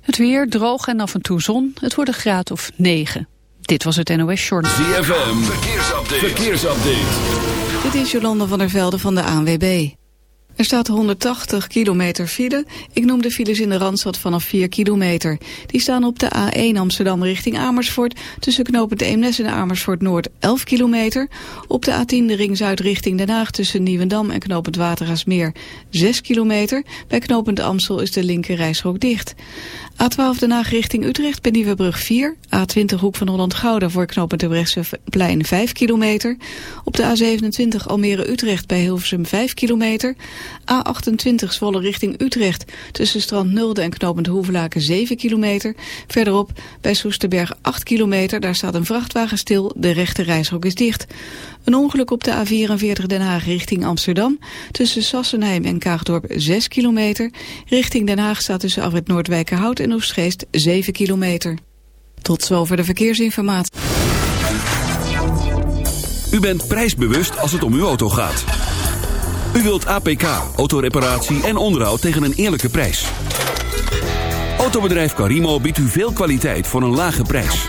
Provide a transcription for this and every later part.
Het weer droog en af en toe zon. Het wordt een graad of 9. Dit was het NOS Short. ZFM, verkeersupdate. verkeersupdate. Dit is Jolanda van der Velde van de ANWB. Er staat 180 kilometer file. Ik noem de files in de Randstad vanaf 4 kilometer. Die staan op de A1 Amsterdam richting Amersfoort... tussen knooppunt Eemnes en Amersfoort Noord 11 kilometer. Op de A10 de ring Zuid richting Den Haag... tussen Nieuwendam en knooppunt Watergaasmeer 6 kilometer. Bij knooppunt Amstel is de linker rijstrook dicht. A12 Den Haag richting Utrecht bij Nieuwebrug 4. A20 Hoek van Holland-Gouda voor knooppunt plein 5 kilometer. Op de A27 Almere-Utrecht bij Hilversum 5 kilometer. A28 Zwolle richting Utrecht tussen Strand Nulde en knooppunt Hoevelaken 7 kilometer. Verderop bij Soesterberg 8 kilometer. Daar staat een vrachtwagen stil. De rechte reishok is dicht. Een ongeluk op de A44 Den Haag richting Amsterdam. Tussen Sassenheim en Kaagdorp 6 kilometer. Richting Den Haag staat tussen Afrit Noordwijkerhout en Oostgeest 7 kilometer. Tot zover de verkeersinformatie. U bent prijsbewust als het om uw auto gaat. U wilt APK, autoreparatie en onderhoud tegen een eerlijke prijs. Autobedrijf Carimo biedt u veel kwaliteit voor een lage prijs.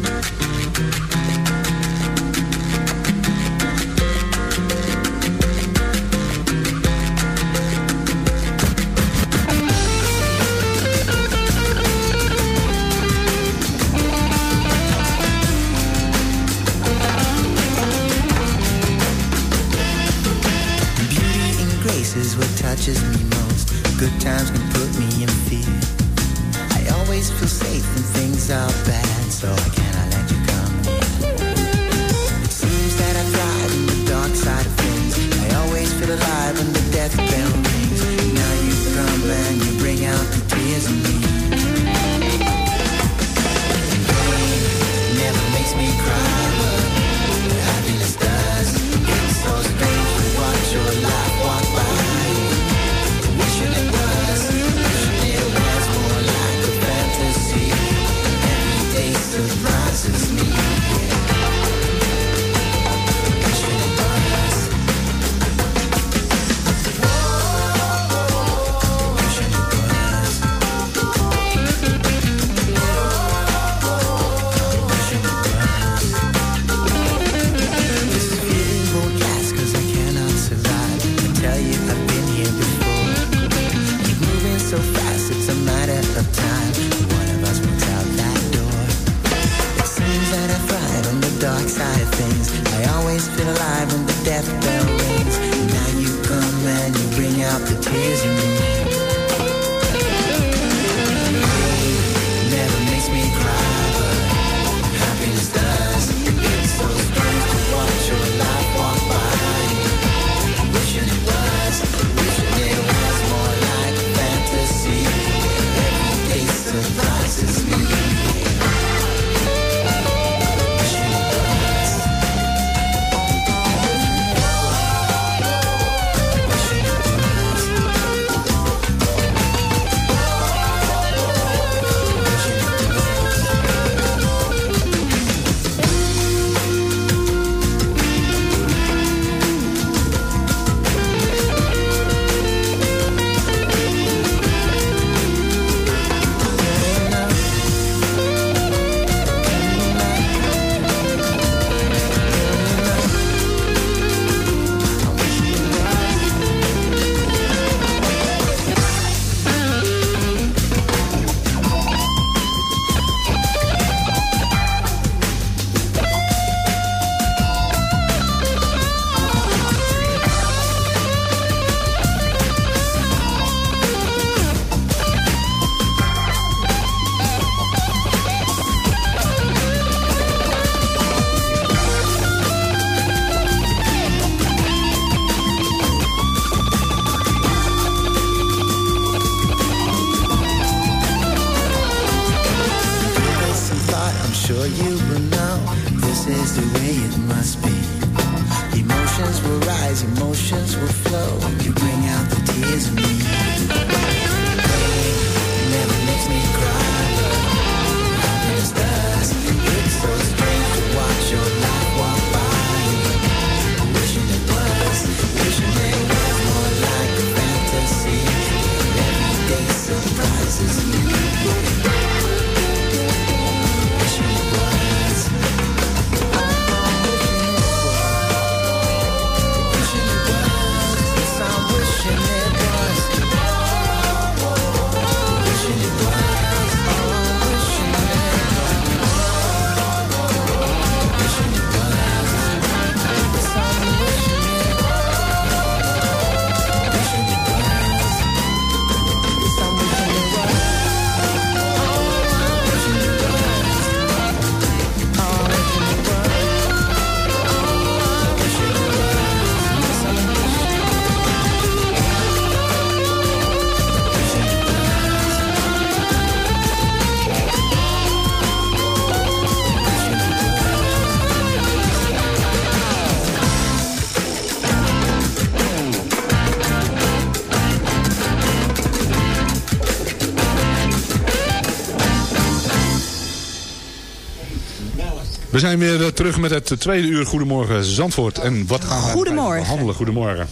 We zijn weer eh, terug met het tweede uur Goedemorgen Zandvoort. En wat gaan we Goedemorgen. behandelen? Goedemorgen.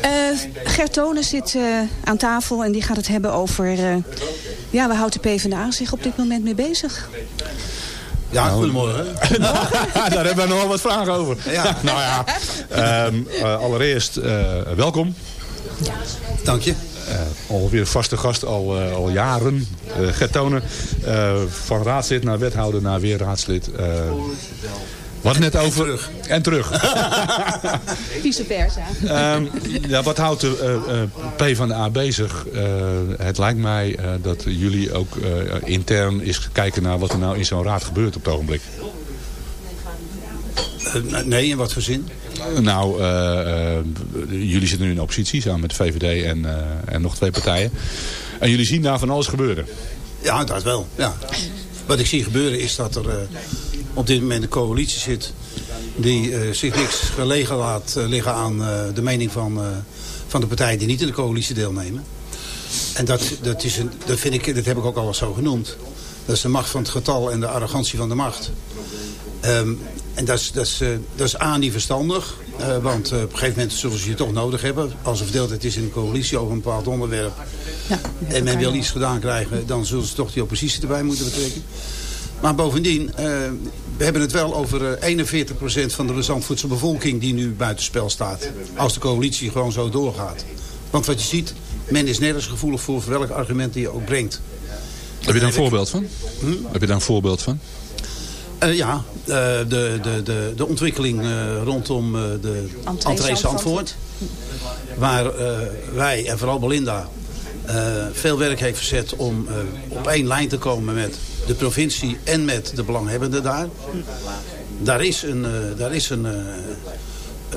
Eh Gert Tonen zit eh, aan tafel en die gaat het hebben over... eh, ja, waar houdt de PvdA zich op dit moment mee bezig? Ja, goedemorgen. Daar hebben we nog wel wat vragen over. Ja. nou ja, ehm, eh, allereerst eh, welkom. Dank je. Eh, alweer vaste gast al, eh, al jaren. Eh Gert Tonen, eh, van raadslid naar wethouder naar weer raadslid. Eh wat net over... terug. En terug. Vice versa. Ehm, ja, wat houdt de eh, eh, P van de A bezig? Eh, het lijkt mij eh, dat jullie ook eh, intern eens kijken naar wat er nou in zo'n raad gebeurt op het ogenblik. Eh, nee, in wat voor zin? Nou, eh, eh, jullie zitten nu in oppositie samen met de VVD en, eh, en nog twee partijen. En jullie zien daar van alles gebeuren. Ja, dat wel. Ja. Wat ik zie gebeuren is dat er op dit moment een coalitie zit... die zich niks gelegen laat liggen aan de mening van, van de partijen die niet in de coalitie deelnemen. En dat, dat, is een, dat, vind ik, dat heb ik ook al eens zo genoemd. Dat is de macht van het getal en de arrogantie van de macht. Ehm, en dat is, dat, is, eh, dat is A, niet verstandig. eh, want eh, op een gegeven moment zullen ze je toch nodig hebben. Als er verdeeldheid is in de coalitie over een bepaald onderwerp. Ja, en men wil iets gedaan krijgen. Dan zullen ze toch die oppositie erbij moeten betrekken. Maar bovendien, eh, we hebben het wel over eh, 41% van de Zandvoortse bevolking die nu buitenspel staat. Als de coalitie gewoon zo doorgaat. Want wat je ziet, men is nergens gevoelig voor, voor welk argument die je ook brengt. Heb je daar een voorbeeld van? Heb je daar een voorbeeld van? Eh, ja, eh, de, de, de, de ontwikkeling eh, rondom eh, de Entree Zandvoort. Waar eh, wij en vooral Belinda eh, veel werk heeft verzet om eh, op één lijn te komen met de provincie en met de belanghebbenden daar. Daar is een, eh, daar is een eh,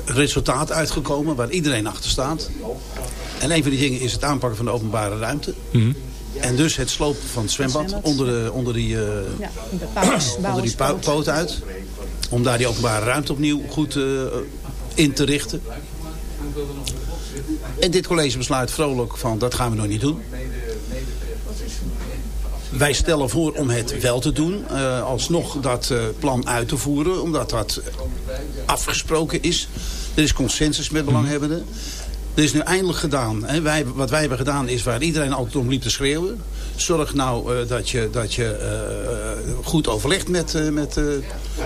resultaat uitgekomen waar iedereen achter staat. En een van die dingen is het aanpakken van de openbare ruimte. En dus het slopen van het zwembad, zwembad. onder, de, onder die, eh, Ja, de onder die poot uit. Om daar die openbare ruimte opnieuw goed eh, in te richten. En dit college besluit vrolijk van dat gaan we nog niet doen. Wij stellen voor om het wel te doen. eh, alsnog dat eh, plan uit te voeren. Omdat dat afgesproken is. Er is consensus met belanghebbenden. Er is nu eindelijk gedaan. Hè. Wij, wat wij hebben gedaan is waar iedereen altijd om liep te schreeuwen. Zorg nou eh, dat je, dat je eh, goed overlegt met, eh, met eh,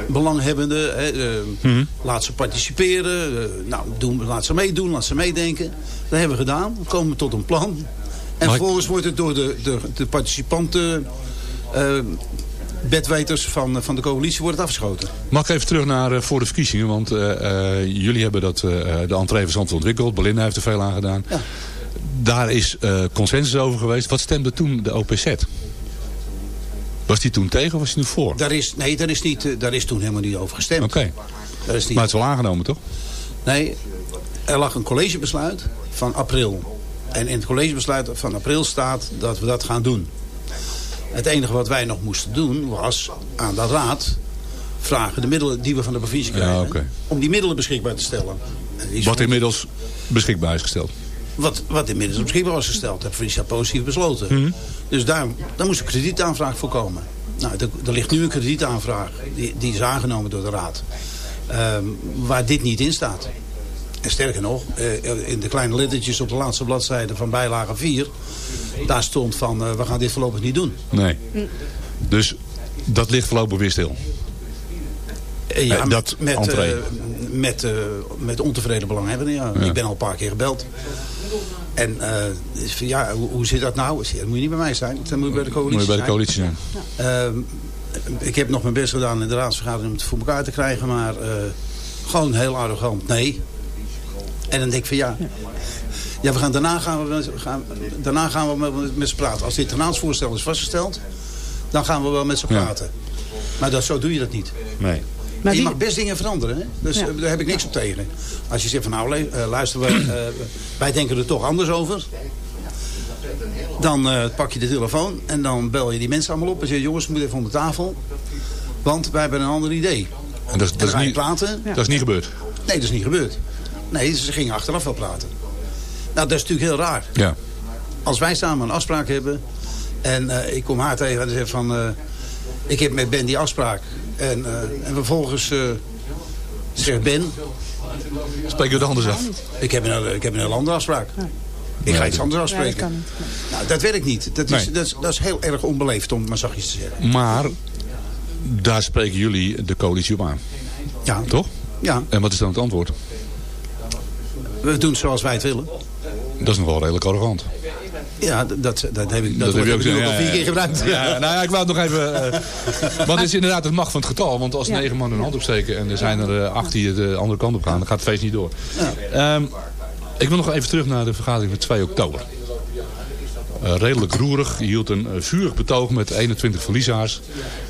belanghebbenden. Hè. Eh, Laat ze participeren. eh, nou, doen, laat ze meedoen, laat ze meedenken. Dat hebben we gedaan. We komen tot een plan. En vervolgens wordt het door de, de, de participanten... bedweters van, van de coalitie wordt het afgeschoten. Mag ik even terug naar eh, voor de verkiezingen? Want eh, eh, jullie hebben dat, de entree van Zandvoort ontwikkeld. Belinda heeft er veel aan gedaan. Ja. Daar is consensus over geweest. Wat stemde toen de OPZ? Was die toen tegen of was die nu voor? Daar is, nee, daar is, niet, daar is toen helemaal niet over gestemd. Oké, niet, maar het is wel aangenomen toch? Nee, er lag een collegebesluit van april. En in het collegebesluit van april staat dat we dat gaan doen. Het enige wat wij nog moesten doen was aan de raad vragen de middelen die we van de provincie krijgen. Ja. Om die middelen beschikbaar te stellen. Wat inmiddels beschikbaar is gesteld. wat, wat inmiddels beschikbaar was gesteld. De provincie had positief besloten. Mhm. Dus daar, daar moest een kredietaanvraag voor komen. Nou, er, er ligt nu een kredietaanvraag. Die, die is aangenomen door de Raad. Ehm, waar dit niet in staat. En sterker nog, eh, in de kleine lettertjes op de laatste bladzijde van bijlage 4... daar stond van, eh, we gaan dit voorlopig niet doen. Nee. Dus dat ligt voorlopig weer stil. Eh, ja, dat met, met, eh, met ontevreden belanghebbenden. Ja. Ja. Ik ben al een paar keer gebeld. En ja, hoe, hoe zit dat nou? Dat moet je niet bij mij zijn. Dat moet je bij de coalitie Moet je bij de zijn. coalitie zijn. Ik heb nog mijn best gedaan in de raadsvergadering om het voor elkaar te krijgen. Maar gewoon heel arrogant. Nee. En dan denk ik van ja. Ja, we gaan, daarna, gaan we, met- gaan, daarna gaan we met, met ze praten. Als dit raadsvoorstel is vastgesteld, dan gaan we wel met ze Ja. praten. Maar dat, zo doe je dat niet. Nee. Maar je wie- mag best dingen veranderen. Hè? Dus Ja. eh, daar heb ik niks op tegen. Als je zegt van nou, eh, luister, we, eh, wij denken er toch anders over. Dan eh, pak je de telefoon en dan bel je die mensen allemaal op. En zeg je, jongens, we moeten even om de tafel. Want wij hebben een ander idee. En dat, is- En dat, dan is niet, praten. dat is niet gebeurd. Nee, dat is niet gebeurd. Nee, ze gingen achteraf wel praten. Nou, dat is natuurlijk heel raar. Ja. Als wij samen een afspraak hebben... en eh, ik kom haar tegen en zeg van... eh, ik heb met Ben die afspraak. En, eh, en vervolgens eh, zegt Ben... Spreek je het anders af. Ik heb een, ik heb een heel andere afspraak. Ik ga iets anders Ja, dat afspreken. kan niet. nou, dat werkt niet. Dat is, Nee. dat, is, dat is heel erg onbeleefd, om het maar zachtjes te zeggen. Maar daar spreken jullie de coalitie op aan. Ja, Toch? ja En wat is dan het antwoord? We doen zoals wij het willen. Dat is nog wel redelijk arrogant. Ja, dat, dat, heb ik, dat Dat heb je ook nu al vier keer gebruikt. Ja, nou ja, ik wou het nog even... eh, want het is inderdaad het macht van het getal. Want als Ja. negen man hun hand opsteken en er zijn er eh, acht die de andere kant op gaan, dan gaat het feest niet door. Ehm, ik wil nog even terug naar de vergadering van 2 oktober. Eh, redelijk roerig. Je hield een eh, vurig betoog met 21 verliezaars.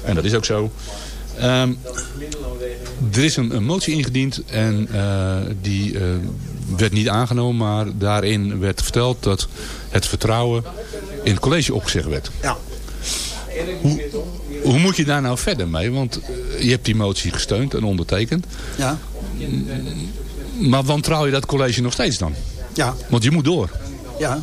En dat is ook zo. Ehm, er is een, een motie ingediend en eh, die eh, werd niet aangenomen. Maar daarin werd verteld dat het vertrouwen in het college opgezegd werd. Ja. Hoe, hoe moet je daar nou verder mee? Want eh, je hebt die motie gesteund en ondertekend. Ja. Maar wantrouw je dat college nog steeds dan? Ja. Want je moet door. Ja.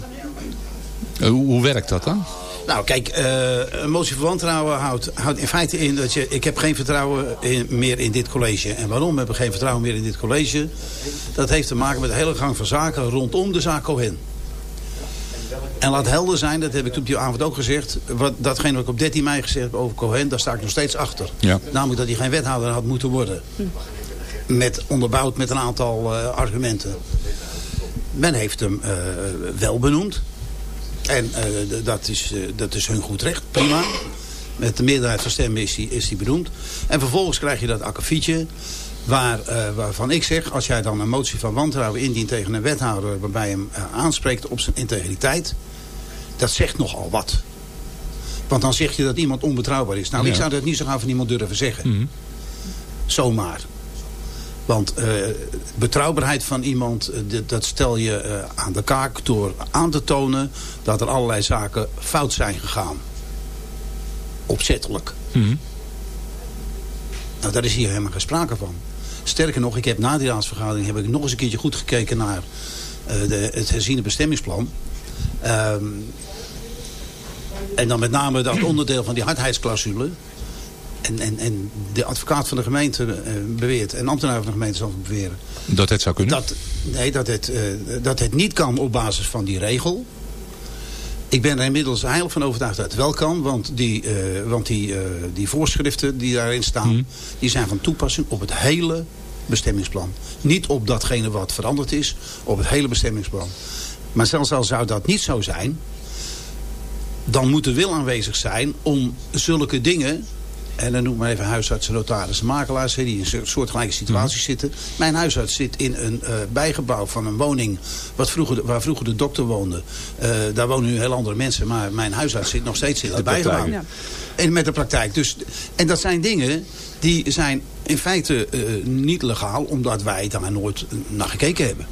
Eh, Hoe, hoe werkt dat dan? Nou, kijk, eh, een motie voor wantrouwen houdt, houdt in feite in dat je... Ik heb geen vertrouwen in, meer in dit college. En waarom heb ik geen vertrouwen meer in dit college? Dat heeft te maken met de hele gang van zaken rondom de zaak Cohen. En laat helder zijn, dat heb ik op die avond ook gezegd. Wat, datgene wat ik op 13 mei gezegd heb over Cohen, daar sta ik nog steeds achter. Ja. Namelijk dat hij geen wethouder had moeten worden. Met, onderbouwd met een aantal eh, argumenten. Men heeft hem eh, wel benoemd. En eh, dat, is, eh, dat is hun goed recht, prima. Met de meerderheid van stemmen is hij is die benoemd. En vervolgens krijg je dat akkefietje... Waar, eh, waarvan ik zeg, als jij dan een motie van wantrouwen indient tegen een wethouder... waarbij hem aanspreekt op zijn integriteit... dat zegt nogal wat. Want dan zeg je dat iemand onbetrouwbaar is. Nou, ik zou dat niet zo gaan van iemand durven zeggen. Mhm. Zomaar. Want eh, betrouwbaarheid van iemand, eh, dat stel je eh, aan de kaak door aan te tonen dat er allerlei zaken fout zijn gegaan. Opzettelijk. Mhm. Nou, daar is hier helemaal geen sprake van. Sterker nog, ik heb na die raadsvergadering heb ik nog eens een keertje goed gekeken naar de, het herziene bestemmingsplan. Ehm, en dan met name dat onderdeel van die hardheidsclausule. En, en, en de advocaat van de gemeente eh, beweert, en ambtenaar van de gemeente zal beweren, Dat het zou kunnen? dat, nee, dat, het, eh, dat het niet kan op basis van die regel. Ik ben er inmiddels heilig van overtuigd dat het wel kan. Want die, eh, want die, die voorschriften die daarin staan... Mhm. die zijn van toepassing op het hele bestemmingsplan. Niet op datgene wat veranderd is. Op het hele bestemmingsplan. Maar zelfs al zou dat niet zo zijn... dan moet er wil aanwezig zijn om zulke dingen... En dan noem ik maar even huisartsen, notarissen, makelaars... die in soort- soortgelijke situaties zitten. Mijn huisarts zit in een eh, bijgebouw van een woning... Wat vroeger, de- waar vroeger de dokter woonde. Eh, daar wonen nu heel andere mensen. Maar mijn huisarts zit nog steeds in het bijgebouw. Ja. En met de praktijk. Dus, en dat zijn dingen die zijn in feite eh, niet legaal... omdat wij daar nooit naar gekeken hebben.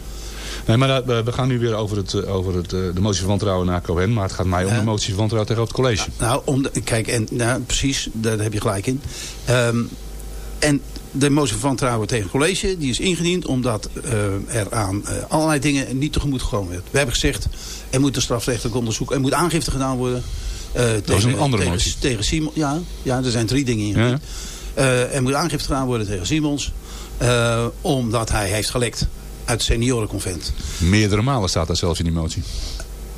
Nee, maar dat- we gaan nu weer over, het, eh, over het, eh, de motie van wantrouwen naar Cohen. Maar het gaat mij om Ja. de motie van wantrouwen tegenover het college. Nou, om de- kijk, en, nou, precies, daar heb je gelijk in. Ehm, en de motie van wantrouwen tegen het college, die is ingediend omdat eh, er aan eh, allerlei dingen niet tegemoet gekomen werd. We hebben gezegd, er moet een strafrechtelijk onderzoek, er moet aangifte gedaan worden. eh, is een andere tegen, motie. Tegen Simon, ja, ja, er zijn drie dingen Ja. ingediend. Eh, er moet aangifte gedaan worden tegen Simons, eh, omdat hij heeft gelekt uit het seniorenconvent. Meerdere malen staat dat zelfs in die motie.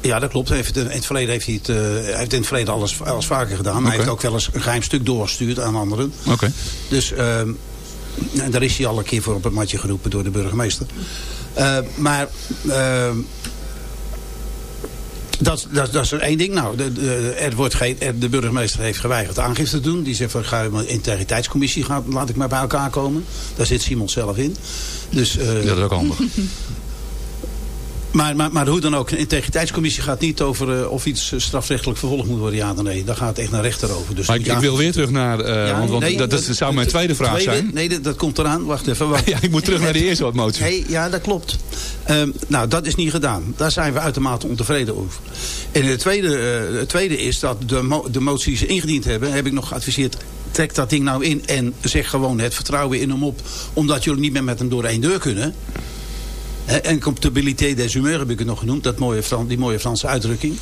Ja, dat klopt. Heeft, in het verleden heeft hij het, hij heeft in het verleden alles, alles vaker gedaan. Maar hij heeft ook wel eens een geheim stuk doorgestuurd aan anderen. Oké. Dus ehm, daar is hij al een keer voor op het matje geroepen door de burgemeester. Eh, maar ehm, dat, dat, dat is er één ding. Nou, de, de, er wordt geen, de burgemeester heeft geweigerd aangifte te doen. Die zegt van ga je een integriteitscommissie, laat ik maar bij elkaar komen. Daar zit Simon zelf in. Dus, eh, Dat is ook handig. maar, maar, maar hoe dan ook, een integriteitscommissie gaat niet over eh, of iets eh, strafrechtelijk vervolgd moet worden, ja of nee. Daar gaat het echt naar rechter over. Dus Maar ik, ja, ik wil weer terug naar... eh, ja, want want nee, dat, dat zou mijn tweede vraag tweede- zijn. Nee, dat, dat komt eraan. Wacht even. Wacht. Ja, ik moet terug naar de eerste motie. Nee, ja, dat klopt. Ehm, nou, dat is niet gedaan. Daar zijn we uitermate ontevreden over. En het tweede, het tweede is dat de, mo de motie die ze ingediend hebben... heb ik nog geadviseerd, trek dat ding nou in... en zeg gewoon het vertrouwen in hem op... omdat jullie niet meer met hem door één deur kunnen... En comptabilité des humeurs heb ik het nog genoemd. Dat mooie die mooie Franse uitdrukking.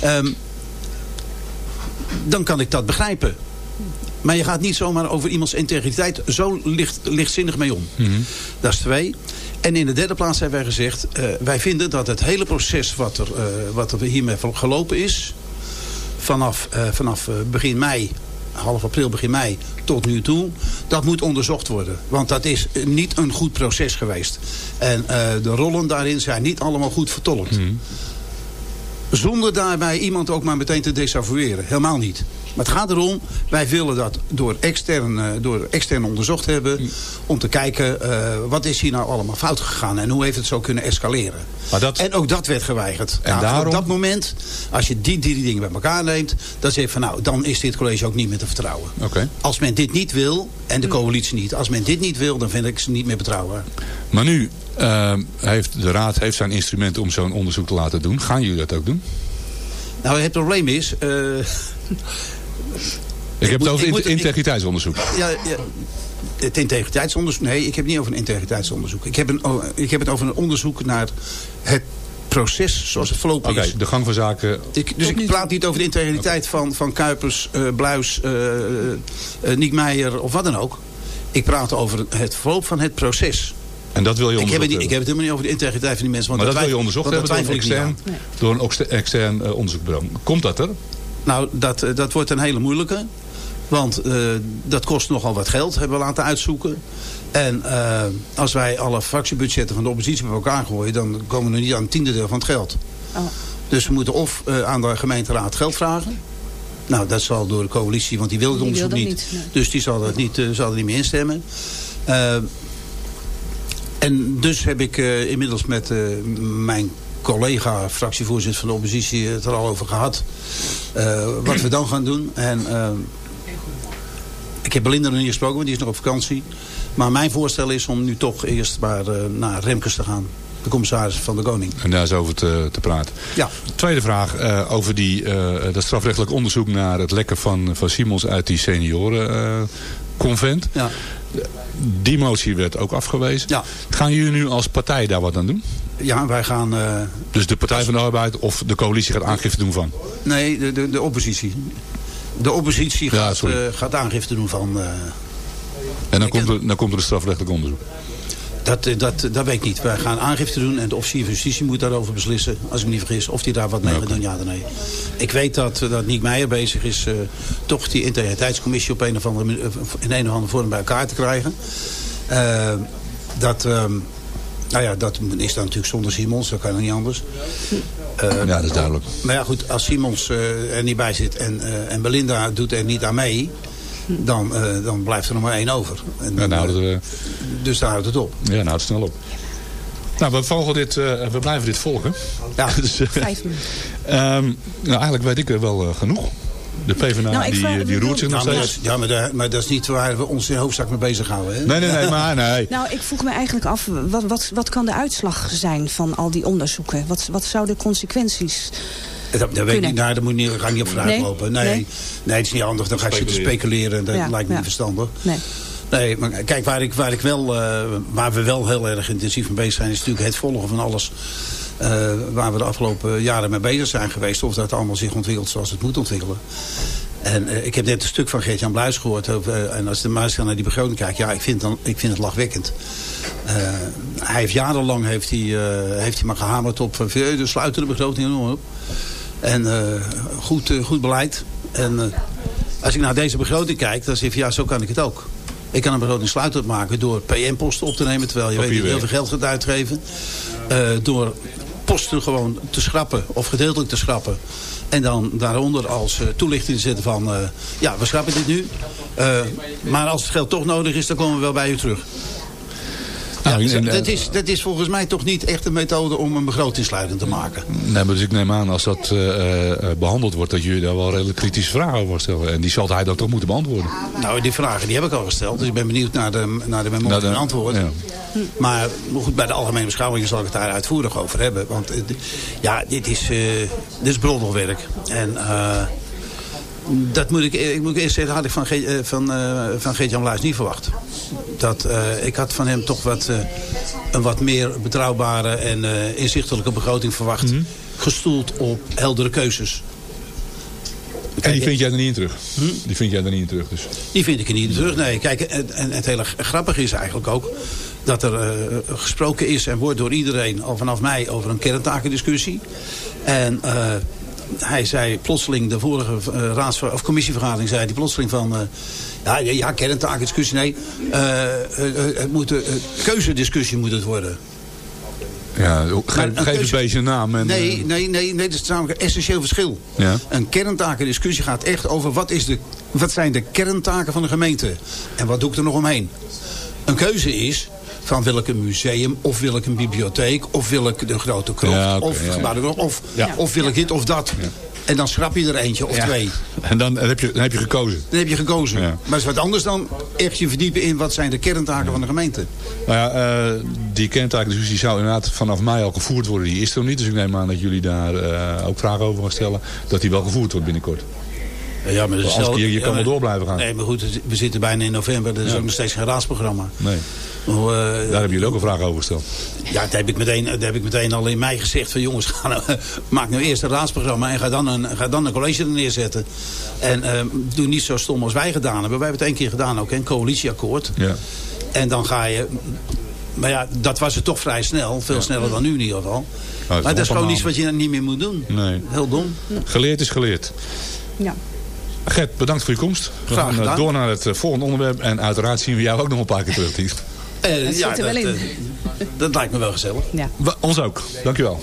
Ehm, dan kan ik dat begrijpen. Maar je gaat niet zomaar over iemands integriteit zo licht, lichtzinnig mee om. Dat is twee. En in de derde plaats hebben wij gezegd... eh, wij vinden dat het hele proces wat er, eh, wat er hiermee gelopen is... vanaf, eh, vanaf begin mei, half april, begin mei tot nu toe... dat moet onderzocht worden. Want dat is niet een goed proces geweest. En eh, de rollen daarin zijn niet allemaal goed vertolkt. Zonder daarbij iemand ook maar meteen te desavoueren. Helemaal niet. Maar het gaat erom, wij willen dat door extern, eh, door extern onderzocht hebben. Om te kijken, eh, wat is hier nou allemaal fout gegaan. En hoe heeft het zo kunnen escaleren. Maar dat, En ook dat werd geweigerd. En Nou, daarom- Op dat moment, als je die drie dingen bij elkaar neemt. Dan zeg je van nou, dan is dit college ook niet meer te vertrouwen. Als men dit niet wil, en de coalitie niet. Als men dit niet wil, dan vind ik ze niet meer betrouwbaar. Maar nu eh, heeft de raad heeft zijn instrument om zo'n onderzoek te laten doen. Gaan jullie dat ook doen? Nou, het probleem is... eh, Ik, heb het over moet- int- integriteitsonderzoek. Ja, ja, het integriteitsonderzoek. Nee, ik heb het niet over een integriteitsonderzoek. Ik heb, een, ik heb het over een onderzoek naar het proces zoals het verlopen Oké, is. de gang van zaken. Ik, dus ik praat niet over de integriteit van, van Kuipers, eh, Bluis, Niek Meijer of wat dan ook. Ik praat over het verloop van het proces. En dat wil je Ik heb, het, ik heb het helemaal niet over de integriteit van die mensen. Want Maar dat wil je onderzocht hebben door een extern, door een extern onderzoekbureau. Komt dat er? Nou, dat, eh, dat wordt een hele moeilijke. Want eh, dat kost nogal wat geld, hebben we laten uitzoeken. En eh, als wij alle fractiebudgetten van de oppositie bij elkaar gooien... dan komen we niet aan een tiende deel van het geld. Oh. Dus we moeten of aan de gemeenteraad geld vragen. Nou, dat zal door de coalitie, want die wil het dat niet. niet, nee. Dus die zal, het niet, zal er niet meer instemmen. En dus heb ik inmiddels met mijn collega, fractievoorzitter van de oppositie, het er al over gehad. eh, wat we dan gaan doen. En eh, ik heb Belinda nog niet gesproken, want die is nog op vakantie. Maar mijn voorstel is om nu toch eerst maar eh, naar Remkes te gaan. De commissaris van de Koning. En daar is over te, te praten. Ja. Tweede vraag over die, dat strafrechtelijk onderzoek naar het lekken van, van Simons uit die seniorenconvent. Ja. Die motie werd ook afgewezen. Ja. Gaan jullie nu als partij daar wat aan doen? Ja, wij gaan... eh, Dus de Partij van de Arbeid of de coalitie gaat aangifte doen van? nee, de, de, de oppositie. De oppositie gaat, eh, gaat aangifte doen van... eh, En dan komt, er, dan komt er een strafrechtelijk onderzoek. Dat, eh, dat, dat weet ik niet. Wij gaan aangifte doen en de officier van justitie moet daarover beslissen. Als ik me niet vergis. Of die daar wat mee oké. doen, ja of nee. Ik weet dat, eh, dat Niek Meijer bezig is... eh, toch die integriteitscommissie op een of andere, in een of andere vorm bij elkaar te krijgen. Dat... ehm, nou ja, dat is dan natuurlijk zonder Simons. Dat kan niet anders. Ja, dat is duidelijk. Maar ja, goed, als Simons er niet bij zit en, en Belinda doet er niet aan mee... Dan, eh, dan blijft er nog maar één over. En dan, nou, dat, eh, dus daar houdt het op. ja, nou, het snel op. Nou, we, volgen dit, eh, we blijven dit volgen. Ja. Dus, Vijf minuten. ehm, nou, eigenlijk weet ik er wel genoeg. De PvdA Nou, die, vraag- die roert zich nog dat, steeds. ja, maar, daar- maar dat is niet waar we ons in hoofdzaak mee bezighouden. Hè? Nee, nee, nee, maar nee. Nou, ik vroeg me eigenlijk af, wat, wat, wat kan de uitslag zijn van al die onderzoeken? Wat, wat zouden de consequenties... Dat, dat weet ik niet. Nou, daar moet je niet, ga ik niet op vooruit Nee? lopen. Nee, Nee? nee. het is niet handig. Dan ga je zitten speculeren. Dat Ja, lijkt me ja. niet verstandig. Nee. Nee, maar kijk, waar, ik, waar, ik wel, eh, waar we wel heel erg intensief mee bezig zijn... is natuurlijk het volgen van alles... eh, waar we de afgelopen jaren mee bezig zijn geweest. Of dat allemaal zich ontwikkelt zoals het moet ontwikkelen. En eh, ik heb net een stuk van Geert-Jan Bluis gehoord. Over, en als de muis naar die begroting kijkt... ja, ik vind, dan, ik vind het lachwekkend. Eh, hij heeft jarenlang heeft hij, eh, heeft hij maar gehamerd op... Uh, de sluitende begroting op. En eh, goed, eh, goed beleid. En eh, als ik naar deze begroting kijk... dan zeg ik, ja, zo kan ik het ook. Ik kan een begroting sluitend maken door PM-posten op te nemen... terwijl je weet dat je heel veel geld gaat uitgeven. Door posten gewoon te schrappen of gedeeltelijk te schrappen. En dan daaronder als toelichting te zetten van... eh, ja, we schrappen dit nu. Maar als het geld toch nodig is, dan komen we wel bij u terug. Dat, is, dat is volgens mij toch niet echt een methode om een begroting sluitend te maken. Nee, maar dus ik neem aan als dat eh, eh, behandeld wordt... dat jullie daar wel redelijk kritische vragen over stellen. En die zal hij dan toch moeten beantwoorden. Nou, die vragen die heb ik al gesteld. Dus ik ben benieuwd naar de, naar de memorie en antwoord. ja. Maar goed, bij de algemene beschouwingen zal ik het daar uitvoerig over hebben. Want eh, ja, dit is, dit is broddelwerk. En dat moet ik, ik moet eerst zeggen, had ik van, Ge, eh, van, eh, van Geert-Jan Bluis niet verwacht. Dat, eh, ik had van hem toch wat, eh, een wat meer betrouwbare en eh, inzichtelijke begroting verwacht. Mhm. Gestoeld op heldere keuzes. En die vind jij er niet in terug? Hm? Die vind jij er niet in terug dus? Die vind ik er niet in terug. Nee, kijk, en, en het hele grappige is eigenlijk ook dat er eh, gesproken is en wordt door iedereen, al vanaf mij, over een kerntakendiscussie. En eh, hij zei plotseling, de vorige eh, raads, of commissievergadering zei hij plotseling van... eh, ja, ja, kerntakendiscussie, nee. eh, het moet een keuzediscussie moet het worden. Ja, geef, een geef keuze- een beetje een naam. En, Nee, nee, nee, nee, dat is namelijk een essentieel verschil. Ja. Een kerntakendiscussie gaat echt over wat, is de, wat zijn de kerntaken van de gemeente. En wat doe ik er nog omheen. Een keuze is van wil ik een museum of wil ik een bibliotheek of wil ik een grote krocht Ja, oké, of, ja, ja. gebouwde- of, of wil ik dit of dat. En dan schrap je er eentje of twee. En dan, dan heb je, dan heb je gekozen. Dan heb je gekozen. Maar het is wat anders dan echt je verdiepen in wat zijn de kerntaken van de gemeente. Nou ja, eh, die kerntakendiscussie zou inderdaad vanaf mei al gevoerd worden. Die is er nog niet. Dus ik neem aan dat jullie daar eh, ook vragen over gaan stellen. Dat die wel gevoerd wordt binnenkort. Ja, maar dat is je, ja, kan wel door blijven gaan. Nee, maar goed, we zitten bijna in november. Er is ook nog steeds geen raadsprogramma. Nee. Hoe, eh, Daar hebben jullie ook een vraag over gesteld. Ja, daar heb, ik meteen, daar heb ik meteen al in mei gezegd van jongens, ga nou, maak nou eerst een raadsprogramma en ga dan een, ga dan een college er neerzetten. En eh, doe niet zo stom als wij gedaan hebben. Wij hebben het één keer gedaan ook, hè, een coalitieakkoord. Ja. En dan ga je, maar ja, dat was het toch vrij snel. Veel sneller dan nu in ieder geval. is maar dat is gewoon iets wat je niet meer moet doen. Nee. Heel dom. Geleerd is geleerd. Ja. Gert, bedankt voor je komst. We Graag gaan eh, gedaan. door naar het volgende onderwerp. En uiteraard zien we jou ook nog een paar keer terug, Eh, Dat ja, zit er wel dat, in. eh, dat lijkt me wel gezellig. Ja. We- ons ook. Dankjewel.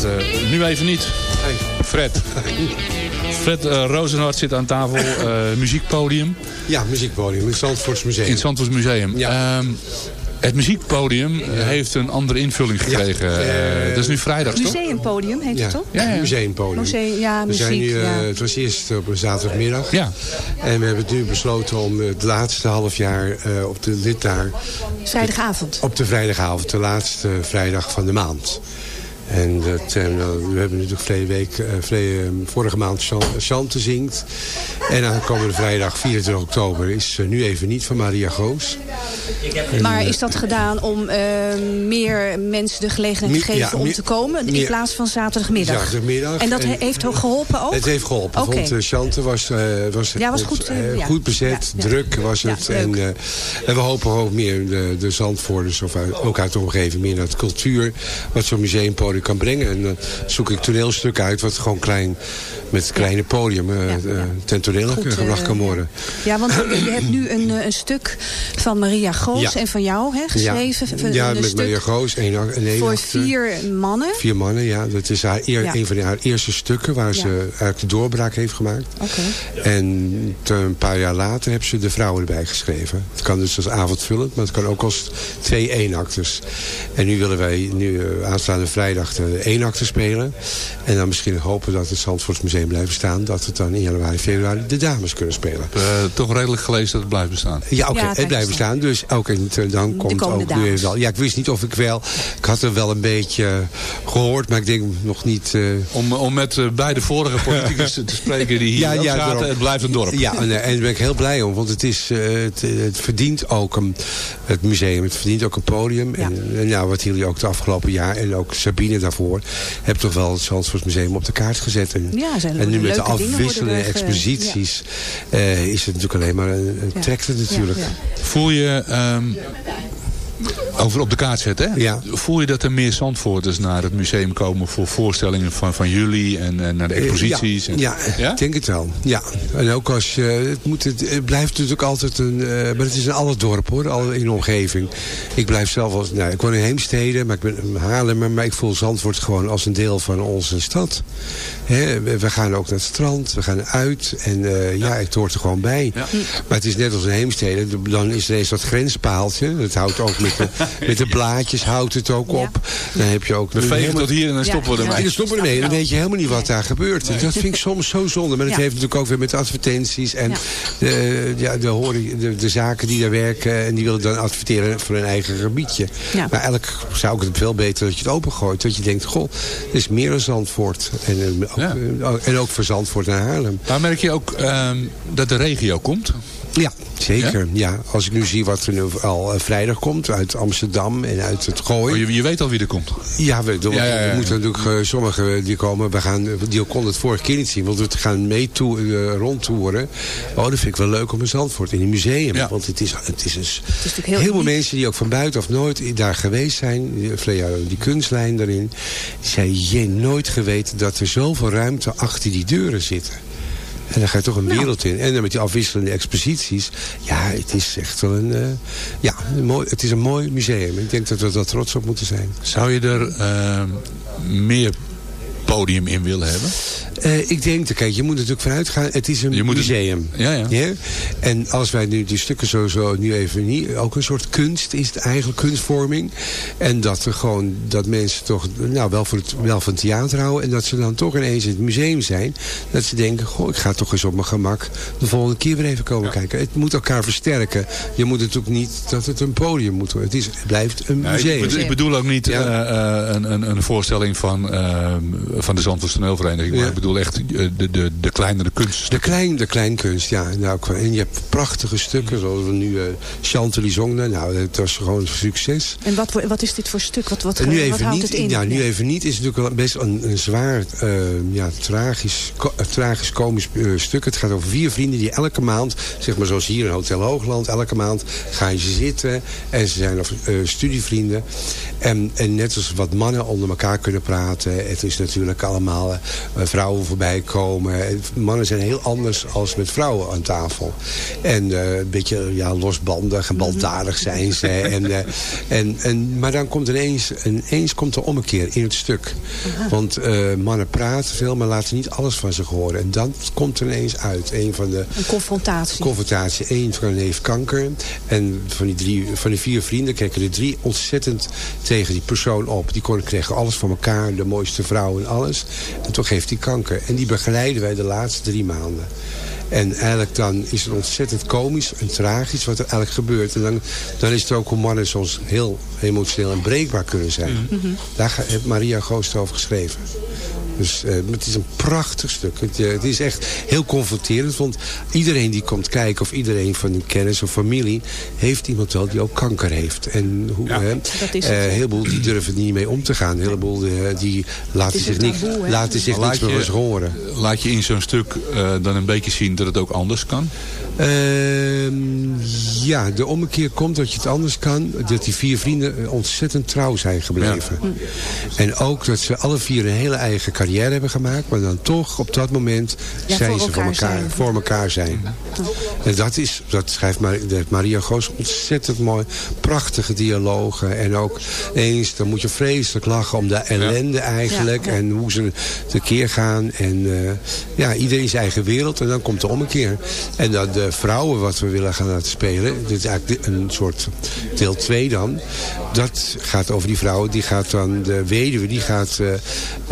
Praten. Nu even niet. Fred. Fred uh, Rozenhart zit aan tafel. eh, muziekpodium. Ja, muziekpodium in het Zandvoorts Museum. In het Zandvoorts Museum. Ja. Ehm, het muziekpodium eh, heeft een andere invulling gekregen. Eh, dat is nu vrijdag, toch? Museumpodium heet Ja, het toch? Ja, ja. museumpodium. Museum, ja, we muziek. zijn nu, eh, ja. Het was eerst op een zaterdagmiddag. Ja. En we hebben het nu besloten om het laatste half jaar eh, op de dit daar Vrijdagavond. op de vrijdagavond, de laatste vrijdag van de maand. En dat, eh, nou, we hebben natuurlijk week, eh, eh, vorige maand Chan- Chante zingt. En aankomende vrijdag, 24 oktober, is eh, nu even niet van Maria Goos. Maar is dat gedaan om eh, meer mensen de gelegenheid te geven ja, om meer- te komen? In meer- plaats van zaterdagmiddag? Zaterdagmiddag. En dat En- heeft ook geholpen ook? Het heeft geholpen. Oké. Want uh, Chante was, eh, was, Ja, was goed, goed bezet, Ja, druk was het. en, en we hopen ook meer de, de Zandvoorters, of uit- ook uit de omgeving, meer naar het cultuur, wat zo'n museumpodium kan brengen. En dan zoek ik toneelstukken uit wat gewoon klein, met kleine podium ten toneel Goed, gebracht eh, kan worden. Ja, want je hebt nu een, eh, een stuk van Maria Goos Ja. en van jou hè, geschreven. Ja, Een- ja een met Maria Goos, een één voor vier mannen. Vier mannen, ja. Dat is haar eer, een van haar eerste stukken waar ze eigenlijk de doorbraak heeft gemaakt. Oké. En te- een paar jaar later hebben ze de vrouwen erbij geschreven. Het kan dus als avondvullend, maar het kan ook als twee eenakters. En nu willen wij nu eh, aanstaande vrijdag de eenakter spelen. En dan misschien hopen dat het Zandvoorts Museum blijft staan. Dat het dan in januari, februari de dames kunnen spelen. Eh, toch redelijk gelezen dat het blijft bestaan. Ja, oké, Ja, het het blijft bestaan. Dus ook en eh, dan komt ook nu dames. even wel. Ja, ik wist niet of ik wel. Ik had er wel een beetje eh, gehoord, maar ik denk nog niet. eh, Om, om met beide vorige politicus te spreken die hier Ja, ja, zaten. Het blijft een dorp. Ja, en, en daar ben ik heel blij om. Want het, is, eh, het, het verdient ook een, het museum. Het verdient ook een podium. Ja. En, en nou, wat jullie ook het afgelopen jaar. En ook Sabine daarvoor. Hebben toch wel het Zandvoort Museum op de kaart gezet. En, Ja, zijn en nu met de afwisselende worden eh, is het natuurlijk alleen maar een, een Ja. trekt het natuurlijk. Ja, ja. Voel je, ehm, over op de kaart zetten, hè? Ja. Voel je dat er meer Zandvoorters naar het museum komen voor voorstellingen van, van jullie en, en naar de exposities? Ja, en- ja, Ja? ik denk het wel. Ja. En ook als je, het, moet, het, blijft natuurlijk altijd een, eh, maar het is in alle dorpen hoor, al in de omgeving. Ik blijf zelf als, nou, ik woon in Heemstede, maar ik ben een Haarlemmer, maar ik voel Zandvoort gewoon als een deel van onze stad. Hè, we, gaan ook naar het strand, we gaan uit en eh, ja, het hoort er gewoon bij. Ja. Maar het is net als in Heemstede, dan is er eens dat grenspaaltje. Dat houdt ook met de, met de blaadjes, houdt het ook op. Dan heb je ook We vegen helemaal- tot hier en dan Ja, stoppen we ermee. en dan stoppen we ermee. Dan weet je helemaal niet wat daar gebeurt. En Dat vind ik soms zo zonde. Maar dat Ja. heeft natuurlijk ook weer met advertenties. En Ja. de, ja, de, horen- de, de zaken die daar werken. En die willen dan adverteren voor hun eigen gebiedje. Ja. Maar eigenlijk zou ik het veel beter dat je het opengooit. Dat je denkt, goh, er is meer dan Zandvoort. En, eh, ook, Ja. eh, en ook voor Zandvoort naar Haarlem. Maar merk je ook ehm, dat de regio komt? Ja, zeker. Ja? Als ik nu zie wat er nu al eh, vrijdag komt. Uit Amsterdam en uit het Gooi. Oh, je, je weet al wie er komt. Ja, we, we, Ja, ja, ja, ja. moeten natuurlijk uh, sommigen die komen. We gaan, die konden het vorige keer niet zien. Want we gaan mee toe, uh, rondtoeren. Oh, dat vind ik wel leuk om in Zandvoort. In een museum. Ja. Want het is, het is, een, natuurlijk heel heel veel mensen die ook van buitenaf nooit daar geweest zijn. Die, die kunstlijn daarin. Die zei, je nooit geweten dat er zoveel ruimte achter die deuren zitten. En dan ga je toch een Nou. wereld in. En dan met die afwisselende exposities. Ja, het is echt wel een... Uh, ja, een mooi, het is een mooi museum. Ik denk dat we daar trots op moeten zijn. Zou je er uh, meer podium in willen hebben? Uh, ik denk, kijk, je moet natuurlijk vanuit gaan. Het is een museum. Het, ja, ja. En als wij nu die stukken sowieso nu even niet... Ook een soort kunst is het eigenlijk, kunstvorming. En dat er gewoon, dat mensen toch nou, wel, voor het, wel van theater houden. En dat ze dan toch ineens in het museum zijn. Dat ze denken, goh, ik ga toch eens op mijn gemak de volgende keer weer even komen kijken. Het moet elkaar versterken. Je moet natuurlijk niet dat het een podium moet worden. Het, is, het blijft een museum. ik, bedoel, ik, bedoel, ook niet uh, een, een, een, voorstelling van, uh, van de Zandvoort Toneelvereniging. Maar ik bedoel echt de, de, de kleinere kunst. De, klein, de kleinkunst, ja. Nou, en je hebt prachtige stukken, zoals we nu uh, Chantilly zongen. Nou, dat was gewoon een succes. En wat, wat is dit voor stuk? Wat, wat, nu even wat houdt niet, het in? Ja, nu even niet. is natuurlijk best een, een zwaar, ja, tragisch, tragisch komisch stuk. Het gaat over vier vrienden die elke maand, zeg maar zoals hier in Hotel Hoogland, elke maand gaan ze zitten. En ze zijn of, studievrienden. En, en net als wat mannen onder elkaar kunnen praten. Het is natuurlijk allemaal uh, vrouwen voorbij komen. Mannen zijn heel anders als met vrouwen aan tafel. En uh, een beetje ja, losbandig en baldadig zijn ze. en, en, en, maar dan komt ineens, ineens komt er ommekeer in het stuk. Want mannen praten veel, maar laten niet alles van zich horen. En dan komt er ineens uit. Een van de, een confrontatie. Confrontatie. Eén van heeft kanker. En van die, drie, van die vier vrienden kijken de drie ontzettend tegen die persoon op. Die kon, kregen alles voor elkaar, de mooiste vrouw en alles. En toch heeft hij kanker. En die begeleiden wij de laatste drie maanden. En eigenlijk dan is het ontzettend komisch en tragisch wat er eigenlijk gebeurt. En dan, dan is het ook hoe mannen soms heel emotioneel en breekbaar kunnen zijn. Mm -hmm. Daar heeft Maria Goost over geschreven. Dus uh, het is een prachtig stuk. Het, uh, het, is echt heel confronterend. Want iedereen die komt kijken of iedereen van hun kennis of familie... heeft iemand wel die ook kanker heeft. En hoe, ja. uh, een heleboel die durven er niet mee om te gaan. Een heleboel die laten zich, niks, taboe, laten zich niks meer eens horen. Laat je in zo'n stuk dan een beetje zien dat het ook anders kan? Ehm, ja, de ommekeer komt dat je het anders kan. Dat die vier vrienden ontzettend trouw zijn gebleven. Ja. En ook dat ze alle vier een hele eigen carrière hebben gemaakt. Maar dan toch op dat moment ja, zijn ze voor elkaar, zijn. voor elkaar zijn. En dat, is, dat schrijft Maria Goos ontzettend mooi. Prachtige dialogen. En ook eens, dan moet je vreselijk lachen om de ellende eigenlijk. En hoe ze tekeer gaan. En uh, ja, iedereen zijn eigen wereld. En dan komt de ommekeer. En dat de vrouwen wat we willen gaan laten spelen. Dit is eigenlijk een soort deel 2 dan. Dat gaat over die vrouwen. Die gaat dan, de weduwe, die gaat uh,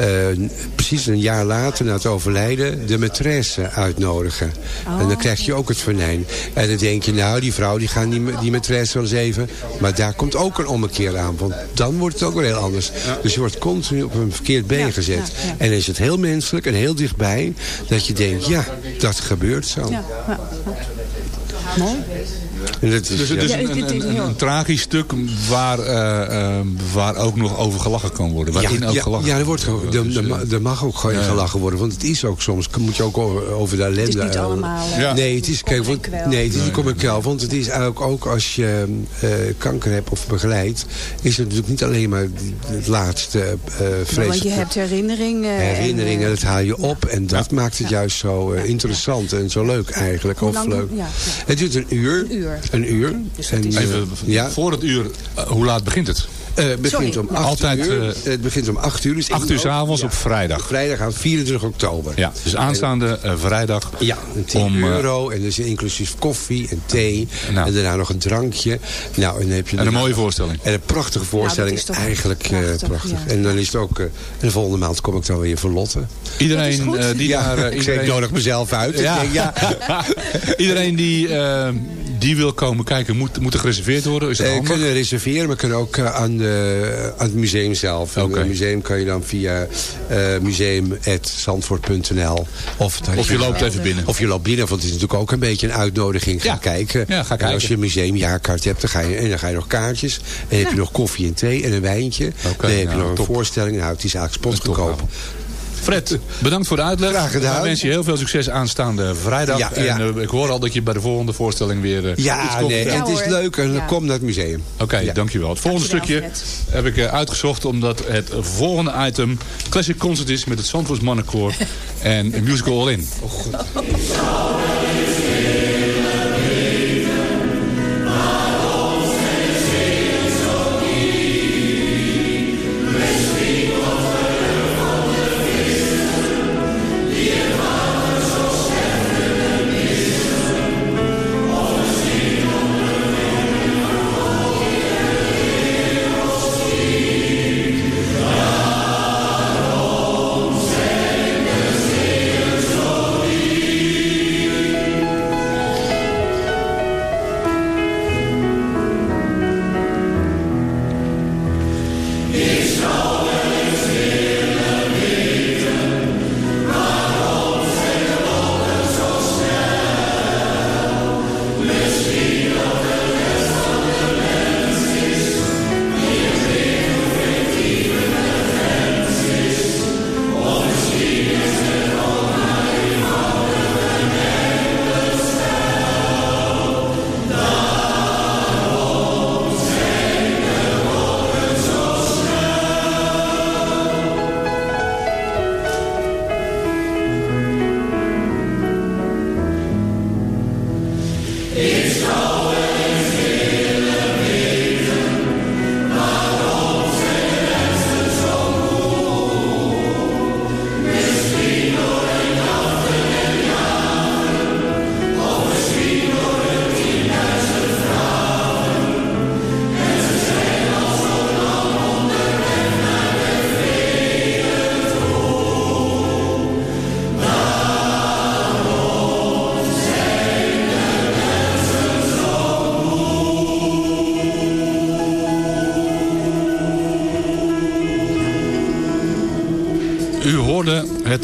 uh, precies een jaar later na het overlijden de maîtresse uitnodigen. Oh. En dan krijg je ook het venijn. En dan denk je, nou die vrouw die gaan die, die maîtresse wel eens even. Maar daar komt ook een ommekeer aan. Want dan wordt het ook weer heel anders. Ja. Dus je wordt continu op een verkeerd been ja, gezet. Ja, en dan is het heel menselijk en heel dichtbij. Dat je denkt, ja, dat gebeurt zo. Mooi. Het is, dus het is ja. een, een, een, een, tragisch stuk waar, uh, uh, waar ook nog over gelachen kan worden. Waarin ja, ook ja, gelachen ja, er, wordt, er, dus, er, er mag ook ja, gelachen worden. Want het is ook soms, moet je ook over, over de ellende... Het is niet allemaal... Uh, nee, het is, kijk, want, nee, het is niet kom ik wel. Want het is eigenlijk ook als je kanker hebt of begeleidt... is het natuurlijk niet alleen maar het laatste vreselijk. Want je hebt herinneringen. Herinneringen, en, dat haal je op. En dat maakt het juist zo interessant en zo leuk eigenlijk. Of leuk. Het duurt een uur. Een uur. Een uur. Dus en, Even, ja. voor het uur, uh, hoe laat begint het? Uh, het begint om 8 Altijd, uur. Uh, het begint om 8 uur. Dus 8 uur s avonds ja. op vrijdag. Vrijdag aan 24 oktober. Ja, dus aanstaande uh, vrijdag. Ja, 10 om, euro. En dus inclusief koffie en thee. Nou. En daarna nog een drankje. Nou, en, dan heb je en een mooie voorstelling. En een prachtige voorstelling. Nou, Eigenlijk prachtig. prachtig. Ja. En dan is het ook... en de volgende maand kom ik dan weer voor Lotte. Iedereen die ja, daar... iedereen... Ik nodig mezelf uit. Ja. Denk, ja. iedereen die die wil komen kijken, moet, moet er gereserveerd worden? Is dat We kunnen reserveren, maar kunnen ook uh, aan, de, aan het museum zelf. Okay. Het museum kan je dan via uh, museum.zandvoort.nl Of, of je loopt even binnen. Of je loopt binnen, want het is natuurlijk ook een beetje een uitnodiging. Ga ja. kijken. Ja, ga kijken. En als je een museumjaarkaart hebt, dan ga je, en dan ga je nog kaartjes. En dan heb je nog koffie en thee en een wijntje. Okay, dan heb je nog een top. voorstelling. Nou, het is eigenlijk spotgoedkoop. Fred, bedankt voor de uitleg. Graag gedaan. Ik wens je heel veel succes aanstaande vrijdag. Ja, ja. En uh, ik hoor al dat je bij de volgende voorstelling weer uh, ja, iets komt. Nee, ja, het is leuk en kom naar het museum. Oké, okay, ja. dankjewel. Het volgende dankjewel, stukje Fred. heb ik uh, uitgezocht omdat het volgende item Classic Concert is met het Zandvoors Mannenkoor en een musical All In. Oh,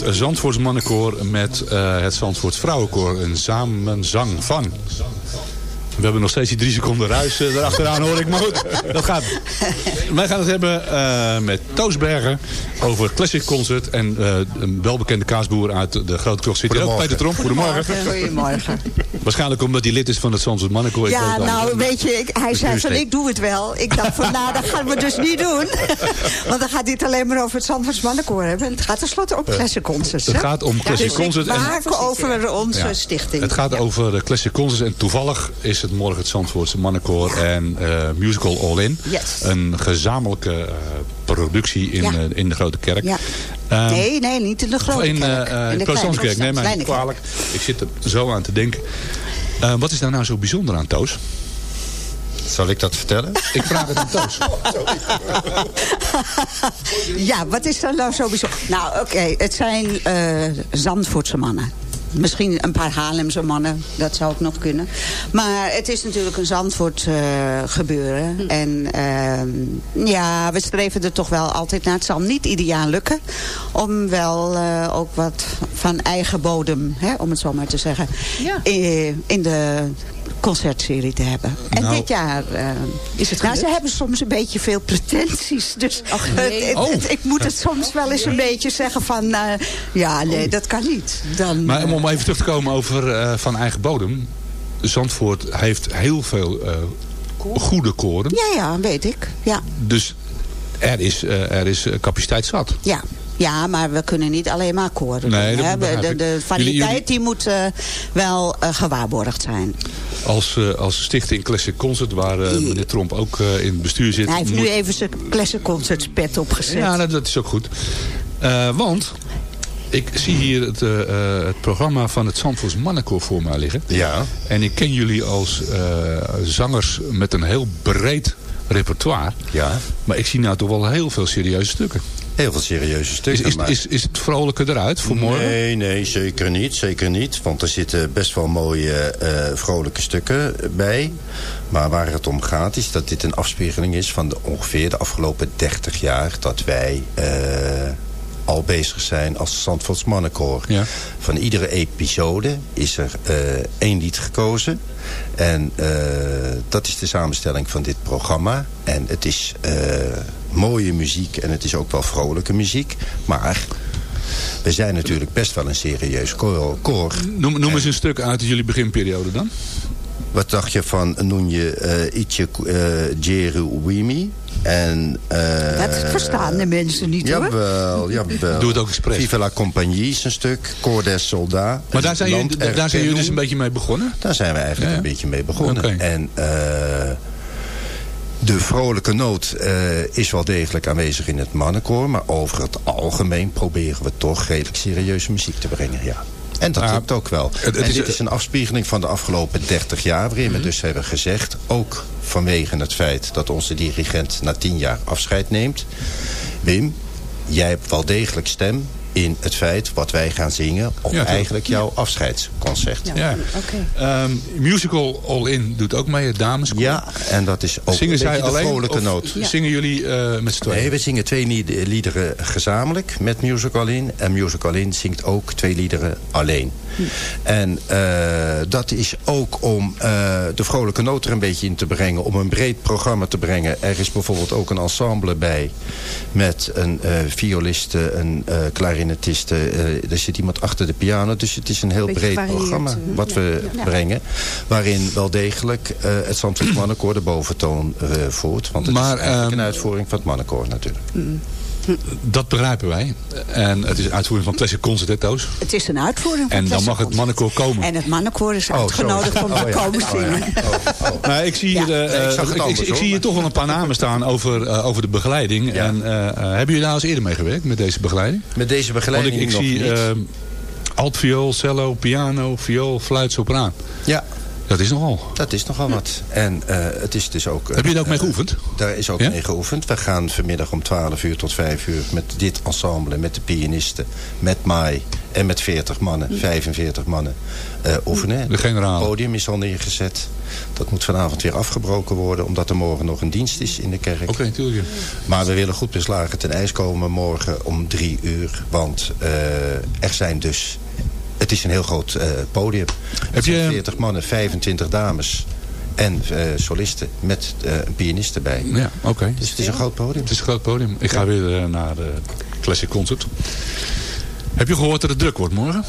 het Zandvoorts mannenkoor met eh, het Zandvoorts vrouwenkoor. Een samenzang van. We hebben nog steeds die drie seconden ruis uh, erachteraan hoor ik. Maar goed, dat gaat. Wij gaan het hebben uh, met Toosbergen over Classic Concert. En uh, een welbekende kaasboer uit de Grote Krocht zit hier ook. Peter Tromp, goedemorgen. Goedemorgen. Waarschijnlijk omdat hij lid is van het Zandvoort Mannenkoor. Ja, nou weet je, ik, hij zei van ik doe het wel. Ik dacht van nou, dat gaan we dus niet doen. Want dan gaat dit alleen maar over het Zandvoorts Mannenkoor hebben. Het gaat tenslotte om Classic Concerts. Het gaat om Classic dus Concerts. En maken over onze ja. stichting. Het gaat over de Classic Concerts. En toevallig is het morgen het Zandvoortse Mannenkoor en uh, Musical All In. Yes. Een gezamenlijke uh, productie in, uh, in de Grote Kerk. Ja. Um, nee, nee, niet in de Grote in, Kerk. in de Protestantse mij niet kwalijk. Ik zit er zo aan te denken. wat is daar nou zo bijzonder aan, Toos? Zal ik dat vertellen? Ik vraag het aan Toos. ja, wat is daar nou zo bijzonder? Nou, oké, okay, het zijn Zandvoortse mannen. Misschien een paar Haarlemse mannen, dat zou ook nog kunnen. Maar het is natuurlijk een Zandvoort uh, gebeuren. Hm. En uh, ja, we streven er toch wel altijd naar. Het zal niet ieder jaar lukken. Om wel uh, ook wat van eigen bodem, hè, om het zo maar te zeggen, ja. in, in de concertserie te hebben. En Nou, dit jaar uh, Is het nou, ze hebben soms een beetje veel pretenties. Dus Ach, nee. het- Oh. het- ik moet het soms wel eens een beetje zeggen van... uh, ja, nee, dat kan niet. Dan, Maar uh, om even terug te komen over uh, van eigen bodem. Zandvoort heeft heel veel uh, goede koren. ja, ja, weet ik. Ja, Dus er is, uh, er is capaciteit zat. ja. Ja, maar we kunnen niet alleen maar koren Nee, doen, dat De, de jullie- die moet uh, wel uh, gewaarborgd zijn. Als, uh, als stichting Classic Concert, waar uh, meneer Tromp ook uh, in het bestuur zit. Hij heeft moet- nu even zijn Classic Concerts pet opgezet. Ja, dat, dat is ook goed. Uh, want ik zie hier het, uh, het programma van het Zandvoorts Mannenkoor voor mij liggen. Ja. En ik ken jullie als uh, zangers met een heel breed repertoire. Ja. Maar ik zie nou toch wel heel veel serieuze stukken. Heel veel serieuze Is, stukken. is, maar- is, is het vrolijke eruit voor morgen? Nee, nee, zeker niet. Zeker niet. Want er zitten best wel mooie, eh, vrolijke stukken bij. Maar waar het om gaat is dat dit een afspiegeling is van de, ongeveer de afgelopen 30 jaar... dat wij eh, al bezig zijn als Zandvoorts Mannenkoor. Ja. Van iedere episode is er eh, één lied gekozen. En dat is de samenstelling van dit programma. En het is mooie muziek en het is ook wel vrolijke muziek. Maar we zijn natuurlijk best wel een serieus koor. koor. Noem, noem eens een stuk uit jullie beginperiode dan. Wat dacht je van noem je uh, Ietje uh, Jeru Wimi? En, uh, Dat verstaan de mensen niet hoor. Jawel, jawel. Doe het ook expres. Viva la Compagnie is een stuk. Cor des Soldats. Maar daar zijn, jullie, Land daar zijn jullie Erkenning. dus een beetje mee begonnen? Daar zijn we eigenlijk Ja, ja. een beetje mee begonnen. Oké. En uh, de vrolijke noot uh, is wel degelijk aanwezig in het mannenkoor. Maar over het algemeen proberen we toch redelijk serieuze muziek te brengen. Ja. En dat Ja, lukt ook wel. het en is- dit is een afspiegeling van de afgelopen 30 jaar... waarin Mhm. we dus hebben gezegd... ook vanwege het feit dat onze dirigent na 10 jaar afscheid neemt... Wim, jij hebt wel degelijk stem in het feit wat wij gaan zingen... op Ja, eigenlijk jouw afscheidsconcert. Ja. Ehm, musical All In doet ook mee, het dameskoor. Ja, en dat is ook Zingen een zij beetje de alleen vrolijke of noot. zingen jullie eh, met z'n tweeën? Nee, we zingen twee lied- liederen gezamenlijk met Musical In. En Musical In zingt ook twee liederen alleen. En eh, dat is ook om eh, de vrolijke noot er een beetje in te brengen. Om een breed programma te brengen. Er is bijvoorbeeld ook een ensemble bij. Met een eh violiste, een eh clarinetiste. eh, er zit iemand achter de piano. Dus het is een heel Beetje breed programma eh, wat ja. we Ja. brengen. Waarin wel degelijk eh, het Zandvoort Mannenkoor de boventoon eh, voert. Want het Maar, is eigenlijk ehm, een uitvoering van het Mannenkoor natuurlijk. Dat begrijpen wij. En het is een uitvoering van Classic Concert, hè, Toos? Het is een uitvoering van En dan mag het mannenkoor komen. En het mannenkoor is Oh, uitgenodigd om te Oh, ja. komen Oh, ja. zingen. Nou, ik zie hier, eh, ik ik, ik, ik toch wel een paar namen staan over, eh, over de begeleiding. Ja. En, eh, eh, hebben jullie daar eens eerder mee gewerkt met deze begeleiding? Met deze Want begeleiding ik, ik nog zie niet. altviool, cello, piano, viool, fluit, sopraan. ja, Dat is nogal. Dat is nogal wat. En eh, het is dus ook... Heb je er ook mee eh, geoefend? Daar is ook Ja? mee geoefend. We gaan vanmiddag om 12 uur tot 5 uur met dit ensemble, met de pianisten, met Mai en met 40 mannen, 45 mannen eh, oefenen. De generaal. Het podium is al neergezet. Dat moet vanavond weer afgebroken worden, omdat er morgen nog een dienst is in de kerk. Oké, natuurlijk. Maar we willen goed beslagen ten ijs komen morgen om drie uur. Want eh, er zijn dus... Het is een heel groot eh, podium. Heb je- 40 mannen, 25 dames en eh, solisten met eh, een pianist erbij. Ja, oké. Dus het is een groot podium. Het is een groot podium. Ik ga weer naar de Classic Concert. Heb je gehoord dat het druk wordt morgen?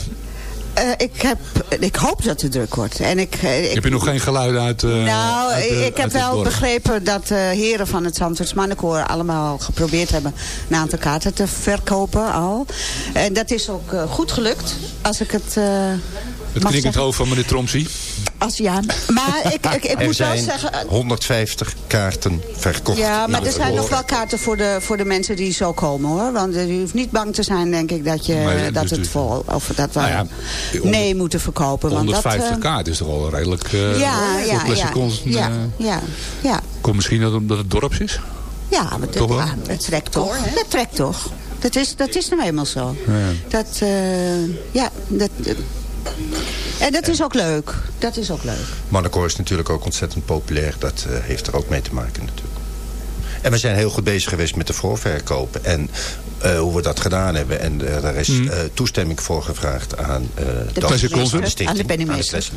Eh, ik, heb, ik hoop dat het druk wordt. En ik, eh, ik, Heb je nog geen geluiden uit... eh, nou, uit de- ik heb wel begrepen dat de heren van het Zandvoorts Mannenkoor allemaal geprobeerd hebben een aantal kaarten te verkopen al. En dat is ook goed gelukt, als ik het Het knikkend zeggen. hoofd van meneer Tromsy. Als ja. Maar ik, ik, ik moet wel zeggen... eh, 150 kaarten verkocht. Ja, maar in er zijn nog wel kaarten voor de, voor de mensen die zo komen hoor. Want eh, je hoeft niet bang te zijn, denk ik, dat, je, Nee, dat dus- het dus- vol, of dat we Nou ja, nee moeten verkopen. Want dat, 150 eh, kaart is toch al redelijk... eh, ja, ja, ja, ja, eh, ja, ja. Komt misschien dat omdat het dorps is? Ja, maar dat, Toch ja, dat trekt toch. Dat trekt toch. Dat is, dat is nou eenmaal zo. Ja. Dat, eh, ja, dat, dat- en dat is ook leuk. Dat is ook leuk. Mannenkoor is natuurlijk ook ontzettend populair. Dat eh, heeft er ook mee te maken natuurlijk. En we zijn heel goed bezig geweest met de voorverkopen. En eh, hoe we dat gedaan hebben. En eh, daar is Mm. eh, toestemming voor gevraagd aan eh de de stichting, Aan de penningmeester.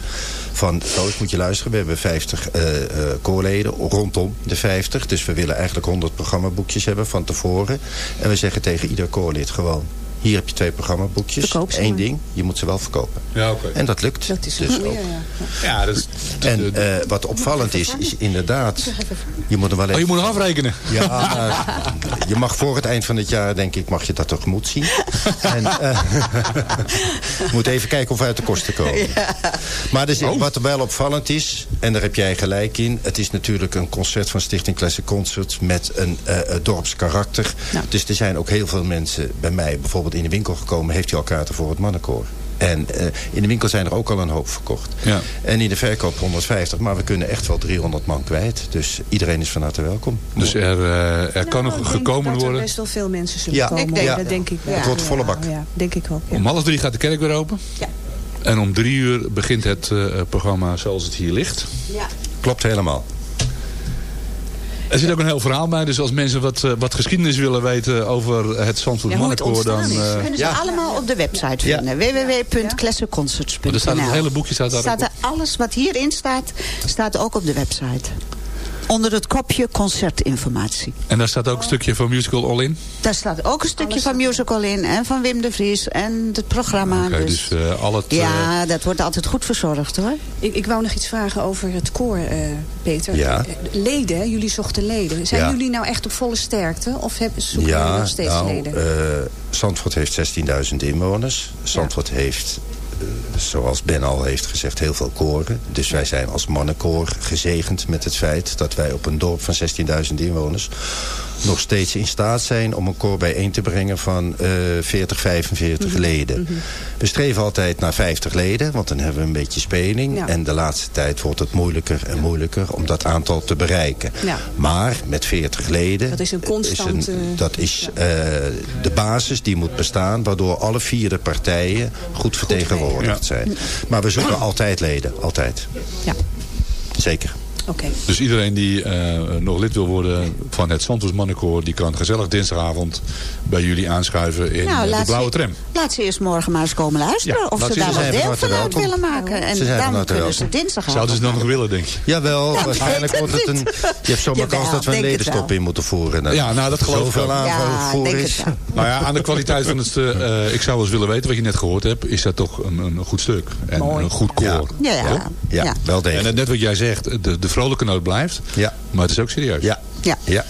Van, Toos moet je luisteren. We hebben 50 eh, eh, koorleden rondom de 50. Dus we willen eigenlijk 100 programmaboekjes hebben van tevoren. En we zeggen tegen ieder koorlid gewoon... Hier heb je twee programmaboekjes. Eén maar. ding, je moet ze wel verkopen. Ja, oké. En dat lukt. Dat is dus ook. ja. Ja, dat is... En eh, wat opvallend is, is inderdaad... Je moet er wel Oh, je moet nog afrekenen. Ja, maar je mag voor het eind van het jaar, denk ik, mag je dat tegemoet zien. En, eh, moet even kijken of we uit de kosten komen. Maar dus, Oh. wat er wel opvallend is, en daar heb jij gelijk in... het is natuurlijk een concert van Stichting Classic Concerts... met een eh, dorpskarakter. Dus er zijn ook heel veel mensen bij mij bijvoorbeeld in de winkel gekomen... heeft u al kaarten voor het mannenkoor. En eh, in de winkel zijn er ook al een hoop verkocht. Ja. En in de verkoop 150, maar we kunnen echt wel 300 man kwijt. Dus iedereen is van harte welkom. Dus er, eh, er kan Nou, nog ik denk gekomen dat er worden. best wel veel mensen zullen Ja, komen. ik denk- ja. Dat denk ik wel. Het wordt volle bak. Ja, denk ik ook. Ja. Om half drie gaat de kerk weer open. Ja. En om drie uur begint het eh, programma zoals het hier ligt. Ja. Klopt helemaal. Er zit ook een heel verhaal bij. Dus als mensen wat, eh, wat geschiedenis willen weten over het Zandvoort Ja, hoe het Mannenkoor... dan, is. eh, Kunnen ze Ja. allemaal op de website Ja. vinden. www.classicconcerts.nl er staat het hele boekje staat daar staat er alles wat hierin staat, staat ook op de website. Onder het kopje concertinformatie. En daar staat ook een stukje van Musical All In. Daar staat ook een stukje van musical in. En van Wim de Vries. En het programma. Oké, dus, dus eh, al het... eh, ja, dat wordt altijd goed verzorgd hoor. Ik, ik wou nog iets vragen over het koor, eh, Peter. Ja. Leden, jullie zochten leden. Zijn Ja. jullie nou echt op volle sterkte? Of hebben, zoeken jullie Ja, nog steeds nou, leden? eh, Zandvoort heeft 16.000 inwoners. Zandvoort heeft, zoals Ben al heeft gezegd, heel veel koren. Dus wij zijn als mannenkoor gezegend met het feit... dat wij op een dorp van 16.000 inwoners... nog steeds in staat zijn om een koor bijeen te brengen van eh 40, 45 Mhm. leden. We streven altijd naar 50 leden, want dan hebben we een beetje speling. Ja. En de laatste tijd wordt het moeilijker en moeilijker om dat aantal te bereiken. Ja. Maar met 40 leden... Dat is een constante- dat is eh, de basis die moet bestaan... waardoor alle vier de partijen goed vertegenwoordigd zijn. Maar we zoeken altijd leden, altijd. Ja. Zeker. Oké. Dus iedereen die eh, nog lid wil worden van het Santos Mannenkoor... die kan gezellig dinsdagavond bij jullie aanschuiven in Nou, de blauwe ze- tram. Laat ze eerst morgen maar eens komen luisteren. Ja, of laat ze ze daar wat deel van uit willen maken. En Ze dan kunnen ze welkom. dinsdag Zouden ze dat nog willen, denk je? Jawel, Ja, waarschijnlijk wordt het een... het Je hebt zomaar kans dat we een het ledenstop in moeten voeren. Nou, Ja, nou, dat geloof ik wel. aanvoer denk is. het. Nou ja, aan de kwaliteit van het... eh, ik zou wel eens willen weten wat je net gehoord hebt. Is dat toch een, een goed stuk. En Mooi. een goed koor. Ja. Ja, ja. Ja, Ja. wel En degelijk. net wat jij zegt, de, de vrolijke noot blijft. Ja. Maar het is ook serieus. Ja. Ja. Ja.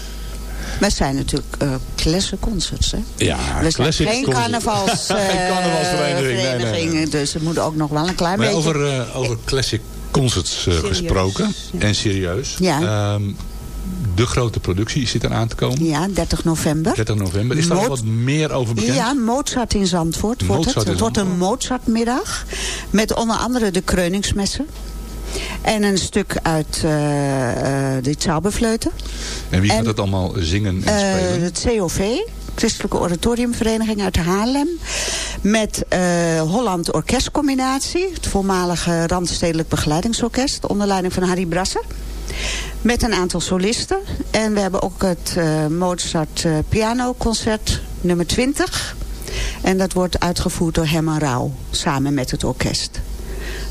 Wij zijn natuurlijk uh, classic concerts, hè? Ja, We zijn classic geen carnavals, eh, Geen carnavalsvereniging, nee, nee, nee. vereniging, Dus het moet ook nog wel een klein Maar beetje... over, eh, over classic concerts eh, gesproken. En serieus. Ja. Ehm, de grote productie zit eraan te komen. Ja, 30 november. 30 november. Is daar al Mo- wat meer over bekend? Ja, Mozart in Zandvoort wordt Mozart het. Het wordt een Mozartmiddag. Met onder andere de Kreuningsmessen. En een stuk uit uh, de Zauberfleuten. En wie gaat dat allemaal zingen en spelen? het COV. Christelijke Oratoriumvereniging uit Haarlem. Met uh, Holland Orkestcombinatie. Het voormalige Randstedelijk Begeleidingsorkest. Onder leiding van Harry Brasser. Met een aantal solisten. En we hebben ook het uh, Mozart uh, pianoconcert nummer 20. En dat wordt uitgevoerd door Herman Rauw. Samen met het orkest.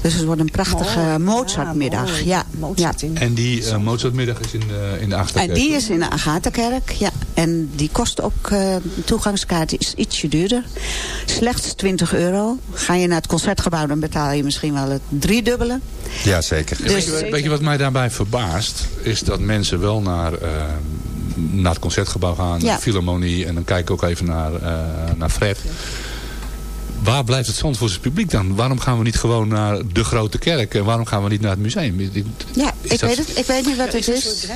Dus het wordt een prachtige mooi. Mozartmiddag. Ja, Mozart ja. En die uh, Mozartmiddag is in de, in de Agatha-kerk? En die is in de Agatha-kerk, ja. En die kost ook, uh, toegangskaart is ietsje duurder. Slechts 20 euro. Ga je naar het concertgebouw, dan betaal je misschien wel het driedubbele. Ja, zeker. Dus, weet, je, weet, je, wat mij daarbij verbaast? Is dat mensen wel naar... Uh, naar het concertgebouw gaan, ja. de Philharmonie... en dan kijk ik ook even naar, naar Fred waar blijft het Zandvoortse publiek dan? Waarom gaan we niet gewoon naar de grote kerk? En waarom gaan we niet naar het museum? Ja, ik, weet, het, ik weet niet wat het is.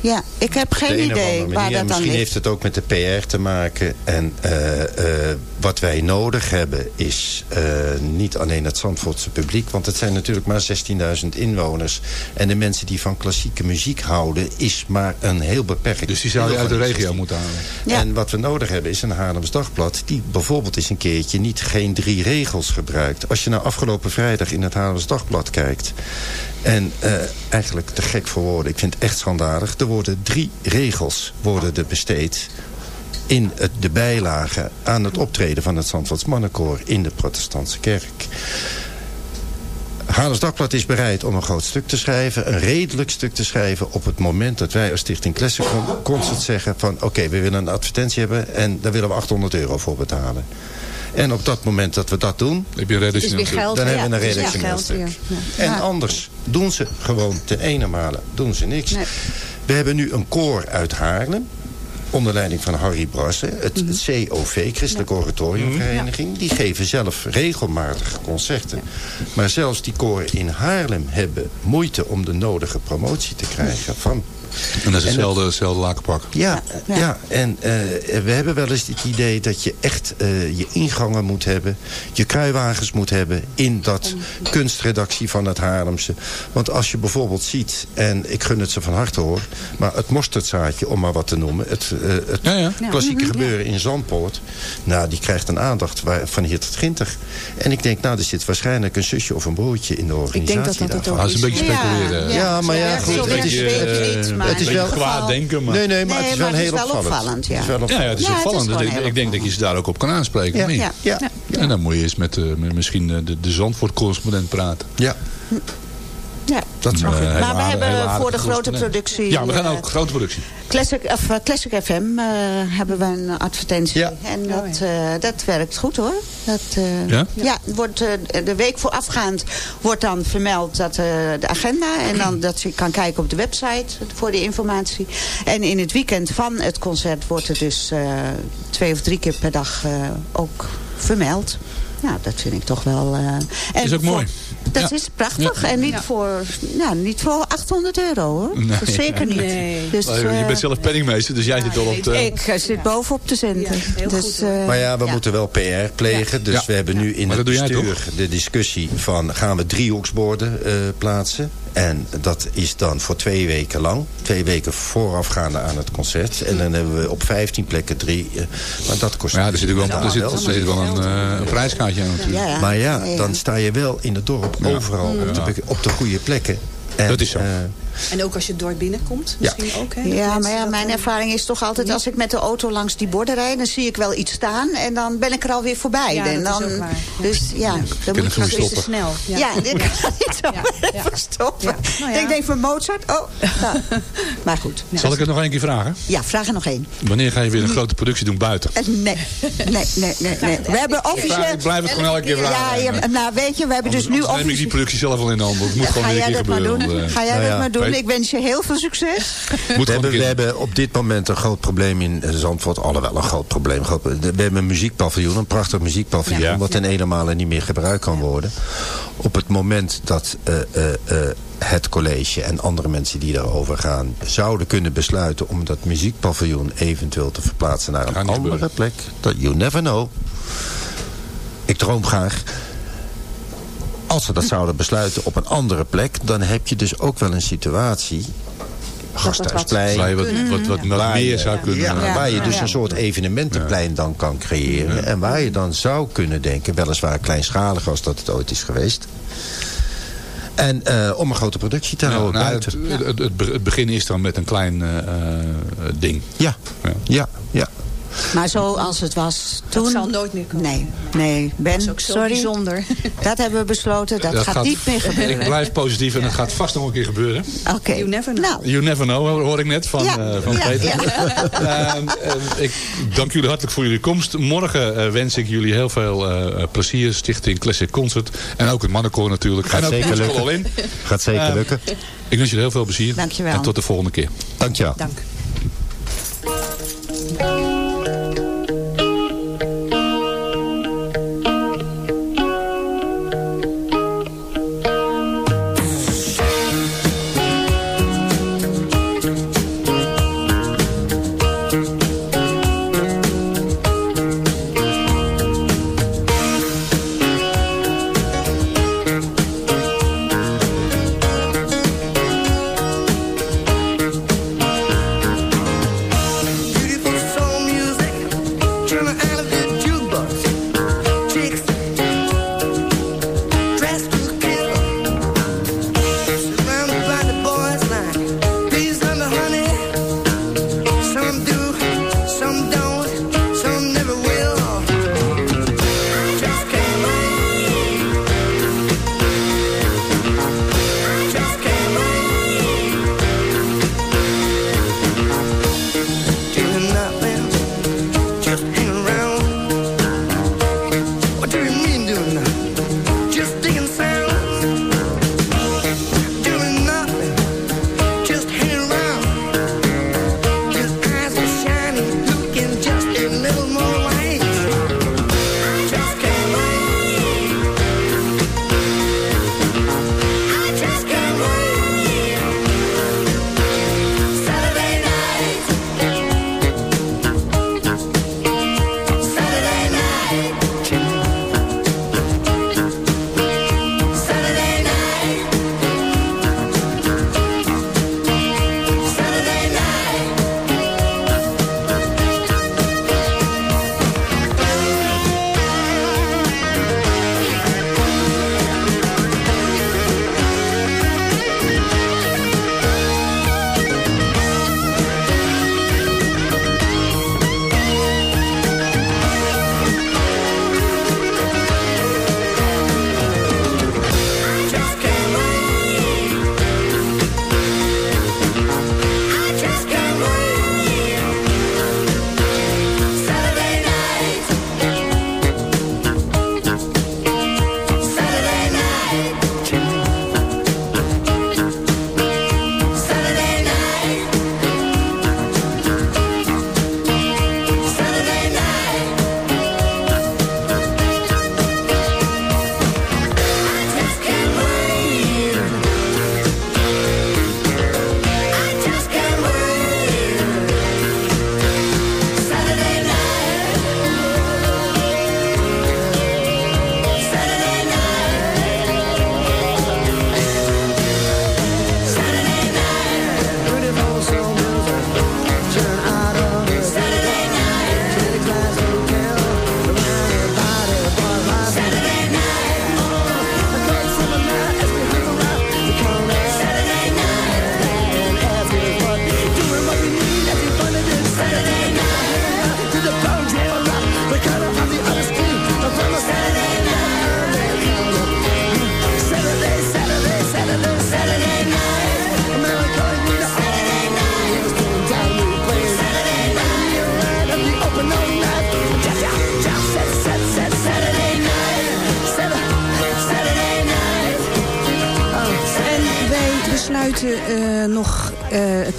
Ja, ik heb geen idee waar dat dan Misschien heeft het ook met de PR te maken. En uh, uh, wat wij nodig hebben is uh, niet alleen het Zandvoortse publiek. Want het zijn natuurlijk maar 16.000 inwoners. En de mensen die van klassieke muziek houden is maar een heel beperkt. Dus die zou je uit de regio moeten halen. Ja. En wat we nodig hebben is een Haarlems Dagblad. Die bijvoorbeeld eens een keertje niet geen drie regels gebruikt. Als je nou afgelopen vrijdag in het Haarlems Dagblad kijkt... en uh, eigenlijk te gek voor woorden, ik vind het echt schandalig... er worden drie regels worden er besteed in het, de bijlage aan het optreden van het Zandvoorts Mannenkoor in de protestantse kerk. Haarlems Dagblad is bereid om een groot stuk te schrijven. Een redelijk stuk te schrijven op het moment dat wij als Stichting Classic Concert zeggen van... oké, we willen een advertentie hebben en daar willen we 800 euro voor betalen. En op dat moment dat we dat doen, heb je redactioneel geld, dan ja, hebben we een redactioneel ja, stuk. Ja. En anders doen ze gewoon ten ene malen doen ze niks. Nee. We hebben nu een koor uit Haarlem onder leiding van Harry Brassen, het, het COV, Christelijke ja. Oratoriumvereniging. Die geven zelf regelmatig concerten. Maar zelfs die koren in Haarlem hebben moeite om de nodige promotie te krijgen van en dat is hetzelfde, hetzelfde lakenpak. Ja, ja. ja. en uh, we hebben wel eens het idee dat je echt uh, je ingangen moet hebben. Je kruiwagens moet hebben in dat kunstredactie van het Haarlemse. Want als je bijvoorbeeld ziet, en ik gun het ze van harte hoor... maar het mosterdzaadje, om maar wat te noemen... het, uh, het ja, ja. klassieke gebeuren in Zandpoort... nou, die krijgt een aandacht van hier tot Ginter. En ik denk, nou, er zit waarschijnlijk een zusje of een broertje in de organisatie. Ik denk dat dat het ook is. is een beetje speculeren. Ja, maar ja, goed. Een beetje, maar het is wel kwaad denken. Maar... Nee, nee, maar het is wel heel opvallend. ja. Het is wel opvallend. Ik, denk dat je ze daar ook op kan aanspreken. Ja, ja. ja. ja. En dan moet je eens met, met misschien de, de Zandvoort-correspondent praten. Ja. Ja, dat zou maar we hebben voor de grote productie... Ja, we gaan ook grote productie. Classic, of, uh, Classic FM uh, hebben we een advertentie. Ja. En dat, uh, dat werkt goed hoor. Dat, ja? Ja, wordt, de week voorafgaand wordt dan vermeld dat, de agenda. En dan dat je kan kijken op de website voor de informatie. En in het weekend van het concert wordt er dus twee of drie keer per dag ook vermeld. Nou, dat vind ik toch wel... Uh, en is ook mooi. Dat ja. is prachtig. Ja. En niet, ja. voor, nou, niet voor 800 euro hoor. Nee. zeker niet. Nee. Dus, uh, je bent zelf penningmeester, dus jij zit al op de... Ik uh, zit bovenop de centen. dus, goed, maar ja, we moeten wel PR plegen. Dus we hebben nu in het bestuur de discussie van... gaan we driehoeksborden plaatsen? En dat is dan voor twee weken lang. Twee weken voorafgaande aan het concert. En dan hebben we op 15 plekken drie. Uh, maar dat kost... Ja, er zit, wel, er zit, er zit wel een, uh, een prijskaartje aan natuurlijk. Ja, ja. Maar ja, dan sta je wel in het dorp overal op de, op, de, goede plekken. En, dat is zo. En ook als je het dorp binnenkomt, misschien ja. ook. Hè, ja, maar ja, mijn ervaring is toch altijd... als ik met de auto langs die borden rijd... dan zie ik wel iets staan en dan ben ik er alweer voorbij. Ja, en dan, Dus ja, dan moet je stoppen. te snel. Ja, dit kan niet zo even stoppen. Nou ik denk van Mozart, oh. Nou. Maar goed. Zal ik het nog één keer vragen? Ja, vraag er nog één. Wanneer ga je weer een grote productie doen buiten? Nee, nee, nee, nee. nee. We hebben officieel... Ik blijf het gewoon elke keer vragen. Ja, nou weet je, we hebben dus nu officieel... neem ik die productie zelf al in de hand. Het moet gewoon weer een keer gebeuren. Ga jij dat maar doen? Ik wens je heel veel succes. we, hebben, we hebben op dit moment een groot probleem in Zandvoort. Alhoewel een groot probleem. We hebben een muziekpaviljoen, een prachtig muziekpaviljoen. Ja. Wat ten ene niet meer gebruikt kan worden. Op het moment dat uh, uh, uh, het college en andere mensen die daarover gaan... zouden kunnen besluiten om dat muziekpaviljoen eventueel te verplaatsen naar een andere gebeuren. plek. Dat, you never know. Ik droom graag als ze dat zouden besluiten op een andere plek... dan heb je dus ook wel een situatie... Gasthuisplein. Wat, wat, wat, wat Waar meer zou kunnen... Ja, waar je dus een soort evenementenplein dan kan creëren. En waar je dan zou kunnen denken, weliswaar kleinschalig als dat het ooit is geweest. En eh, om een grote productie te Ja, houden nou, buiten. het, het, het, be- het begin is dan met een klein eh, eh, ding. Ja, ja, ja. Maar zoals het was toen... zal nooit meer komen. Nee, nee. Ben, Dat is ook zo sorry. bijzonder. Dat hebben we besloten. Dat, gaat, niet meer gebeuren. Ik blijf positief en het gaat vast nog een keer gebeuren. Oké. You never know. Nou, You never know, hoor ik net van, Ja, eh, van ja, Peter. ja. Ehm, eh, ik dank jullie hartelijk voor jullie komst. Morgen eh, wens ik jullie heel veel eh, plezier. Stichting Classic Concert. En ook het mannenkoor natuurlijk. Gaat en zeker lukken. In. Gaat zeker Ehm, lukken. Ik wens jullie heel veel plezier. Dankjewel. En tot de volgende keer. Dankjewel. Dank.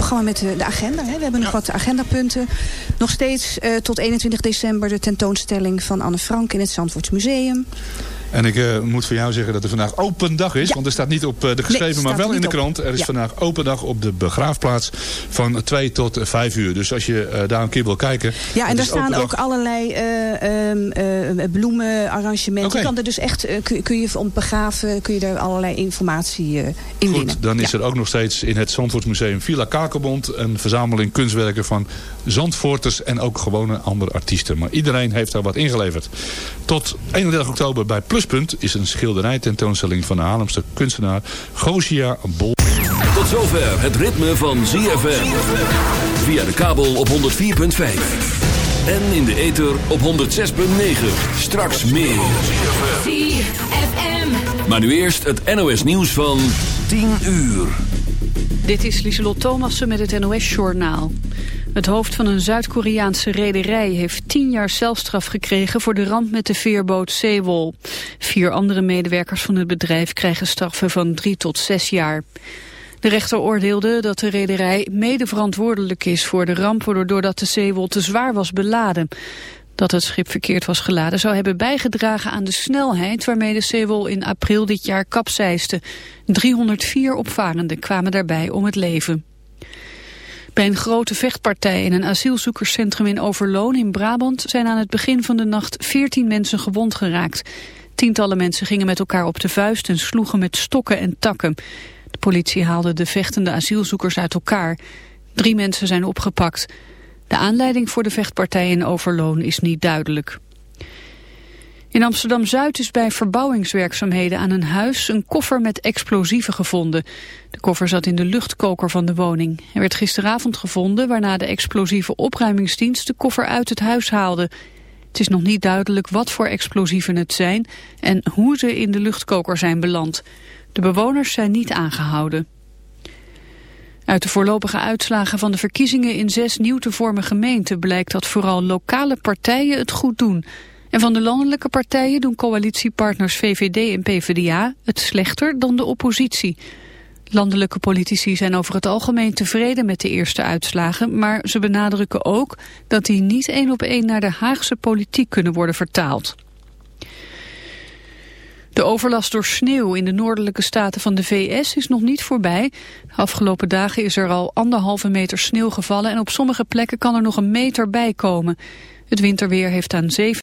Eh, programma met de, de agenda. Hè. We hebben nog wat agendapunten. Nog steeds eh, tot 21 december de tentoonstelling van Anne Frank in het Zandvoorts Museum. En ik eh, moet voor jou zeggen dat er vandaag open dag is. Want er staat niet op eh, de geschreven, Nee, maar wel in de krant. Er is Ja. vandaag open dag op de begraafplaats van 2 tot 5 uur. Dus als je eh, daar een keer wil kijken. Ja, en daar staan ook allerlei eh, ehm, eh, bloemenarrangementen. Je kan er dus echt, eh, kun, kun je om begraven, kun je daar allerlei informatie eh, in winnen. Goed, dan is er ook nog steeds in het Zandvoortsmuseum Villa Kakerbond... een verzameling kunstwerken van Zandvoorters en ook gewone andere artiesten. Maar iedereen heeft daar wat ingeleverd. Tot 31 oktober bij Pluspunt is een schilderij tentoonstelling van de Haarlemse kunstenaar Gosia Bol. Tot zover het ritme van ZFM. Via de kabel op 104.5. En in de ether op 106.9. Straks meer. ZFM. Maar nu eerst het NOS nieuws van 10 uur. Dit is Lieselot Thomassen met het NOS-journaal. Het hoofd van een Zuid-Koreaanse rederij heeft tien jaar celstraf gekregen voor de ramp met de veerboot Seewol. Vier andere medewerkers van het bedrijf krijgen straffen van drie tot zes jaar. De rechter oordeelde dat de rederij mede verantwoordelijk is voor de ramp doordat de Seewol te zwaar was beladen. Dat het schip verkeerd was geladen zou hebben bijgedragen aan de snelheid waarmee de Seewol in april dit jaar kapseisde. 304 opvarenden kwamen daarbij om het leven. Bij een grote vechtpartij in een asielzoekerscentrum in Overloon in Brabant zijn aan het begin van de nacht 14 mensen gewond geraakt. Tientallen mensen gingen met elkaar op de vuist en sloegen met stokken en takken. De politie haalde de vechtende asielzoekers uit elkaar. Drie mensen zijn opgepakt. De aanleiding voor de vechtpartij in Overloon is niet duidelijk. In Amsterdam-Zuid is bij verbouwingswerkzaamheden aan een huis een koffer met explosieven gevonden. De koffer zat in de luchtkoker van de woning. Hij werd gisteravond gevonden waarna de explosieve opruimingsdienst de koffer uit het huis haalde. Het is nog niet duidelijk wat voor explosieven het zijn en hoe ze in de luchtkoker zijn beland. De bewoners zijn niet aangehouden. Uit de voorlopige uitslagen van de verkiezingen in zes nieuw te vormen gemeenten blijkt dat vooral lokale partijen het goed doen. En van de landelijke partijen doen coalitiepartners VVD en PvdA het slechter dan de oppositie. Landelijke politici zijn over het algemeen tevreden met de eerste uitslagen, maar ze benadrukken ook dat die niet één op één naar de Haagse politiek kunnen worden vertaald. De overlast door sneeuw in de noordelijke staten van de VS is nog niet voorbij. Afgelopen dagen is er al anderhalve meter sneeuw gevallen en op sommige plekken kan er nog een meter bij komen. Het winterweer heeft aan zeven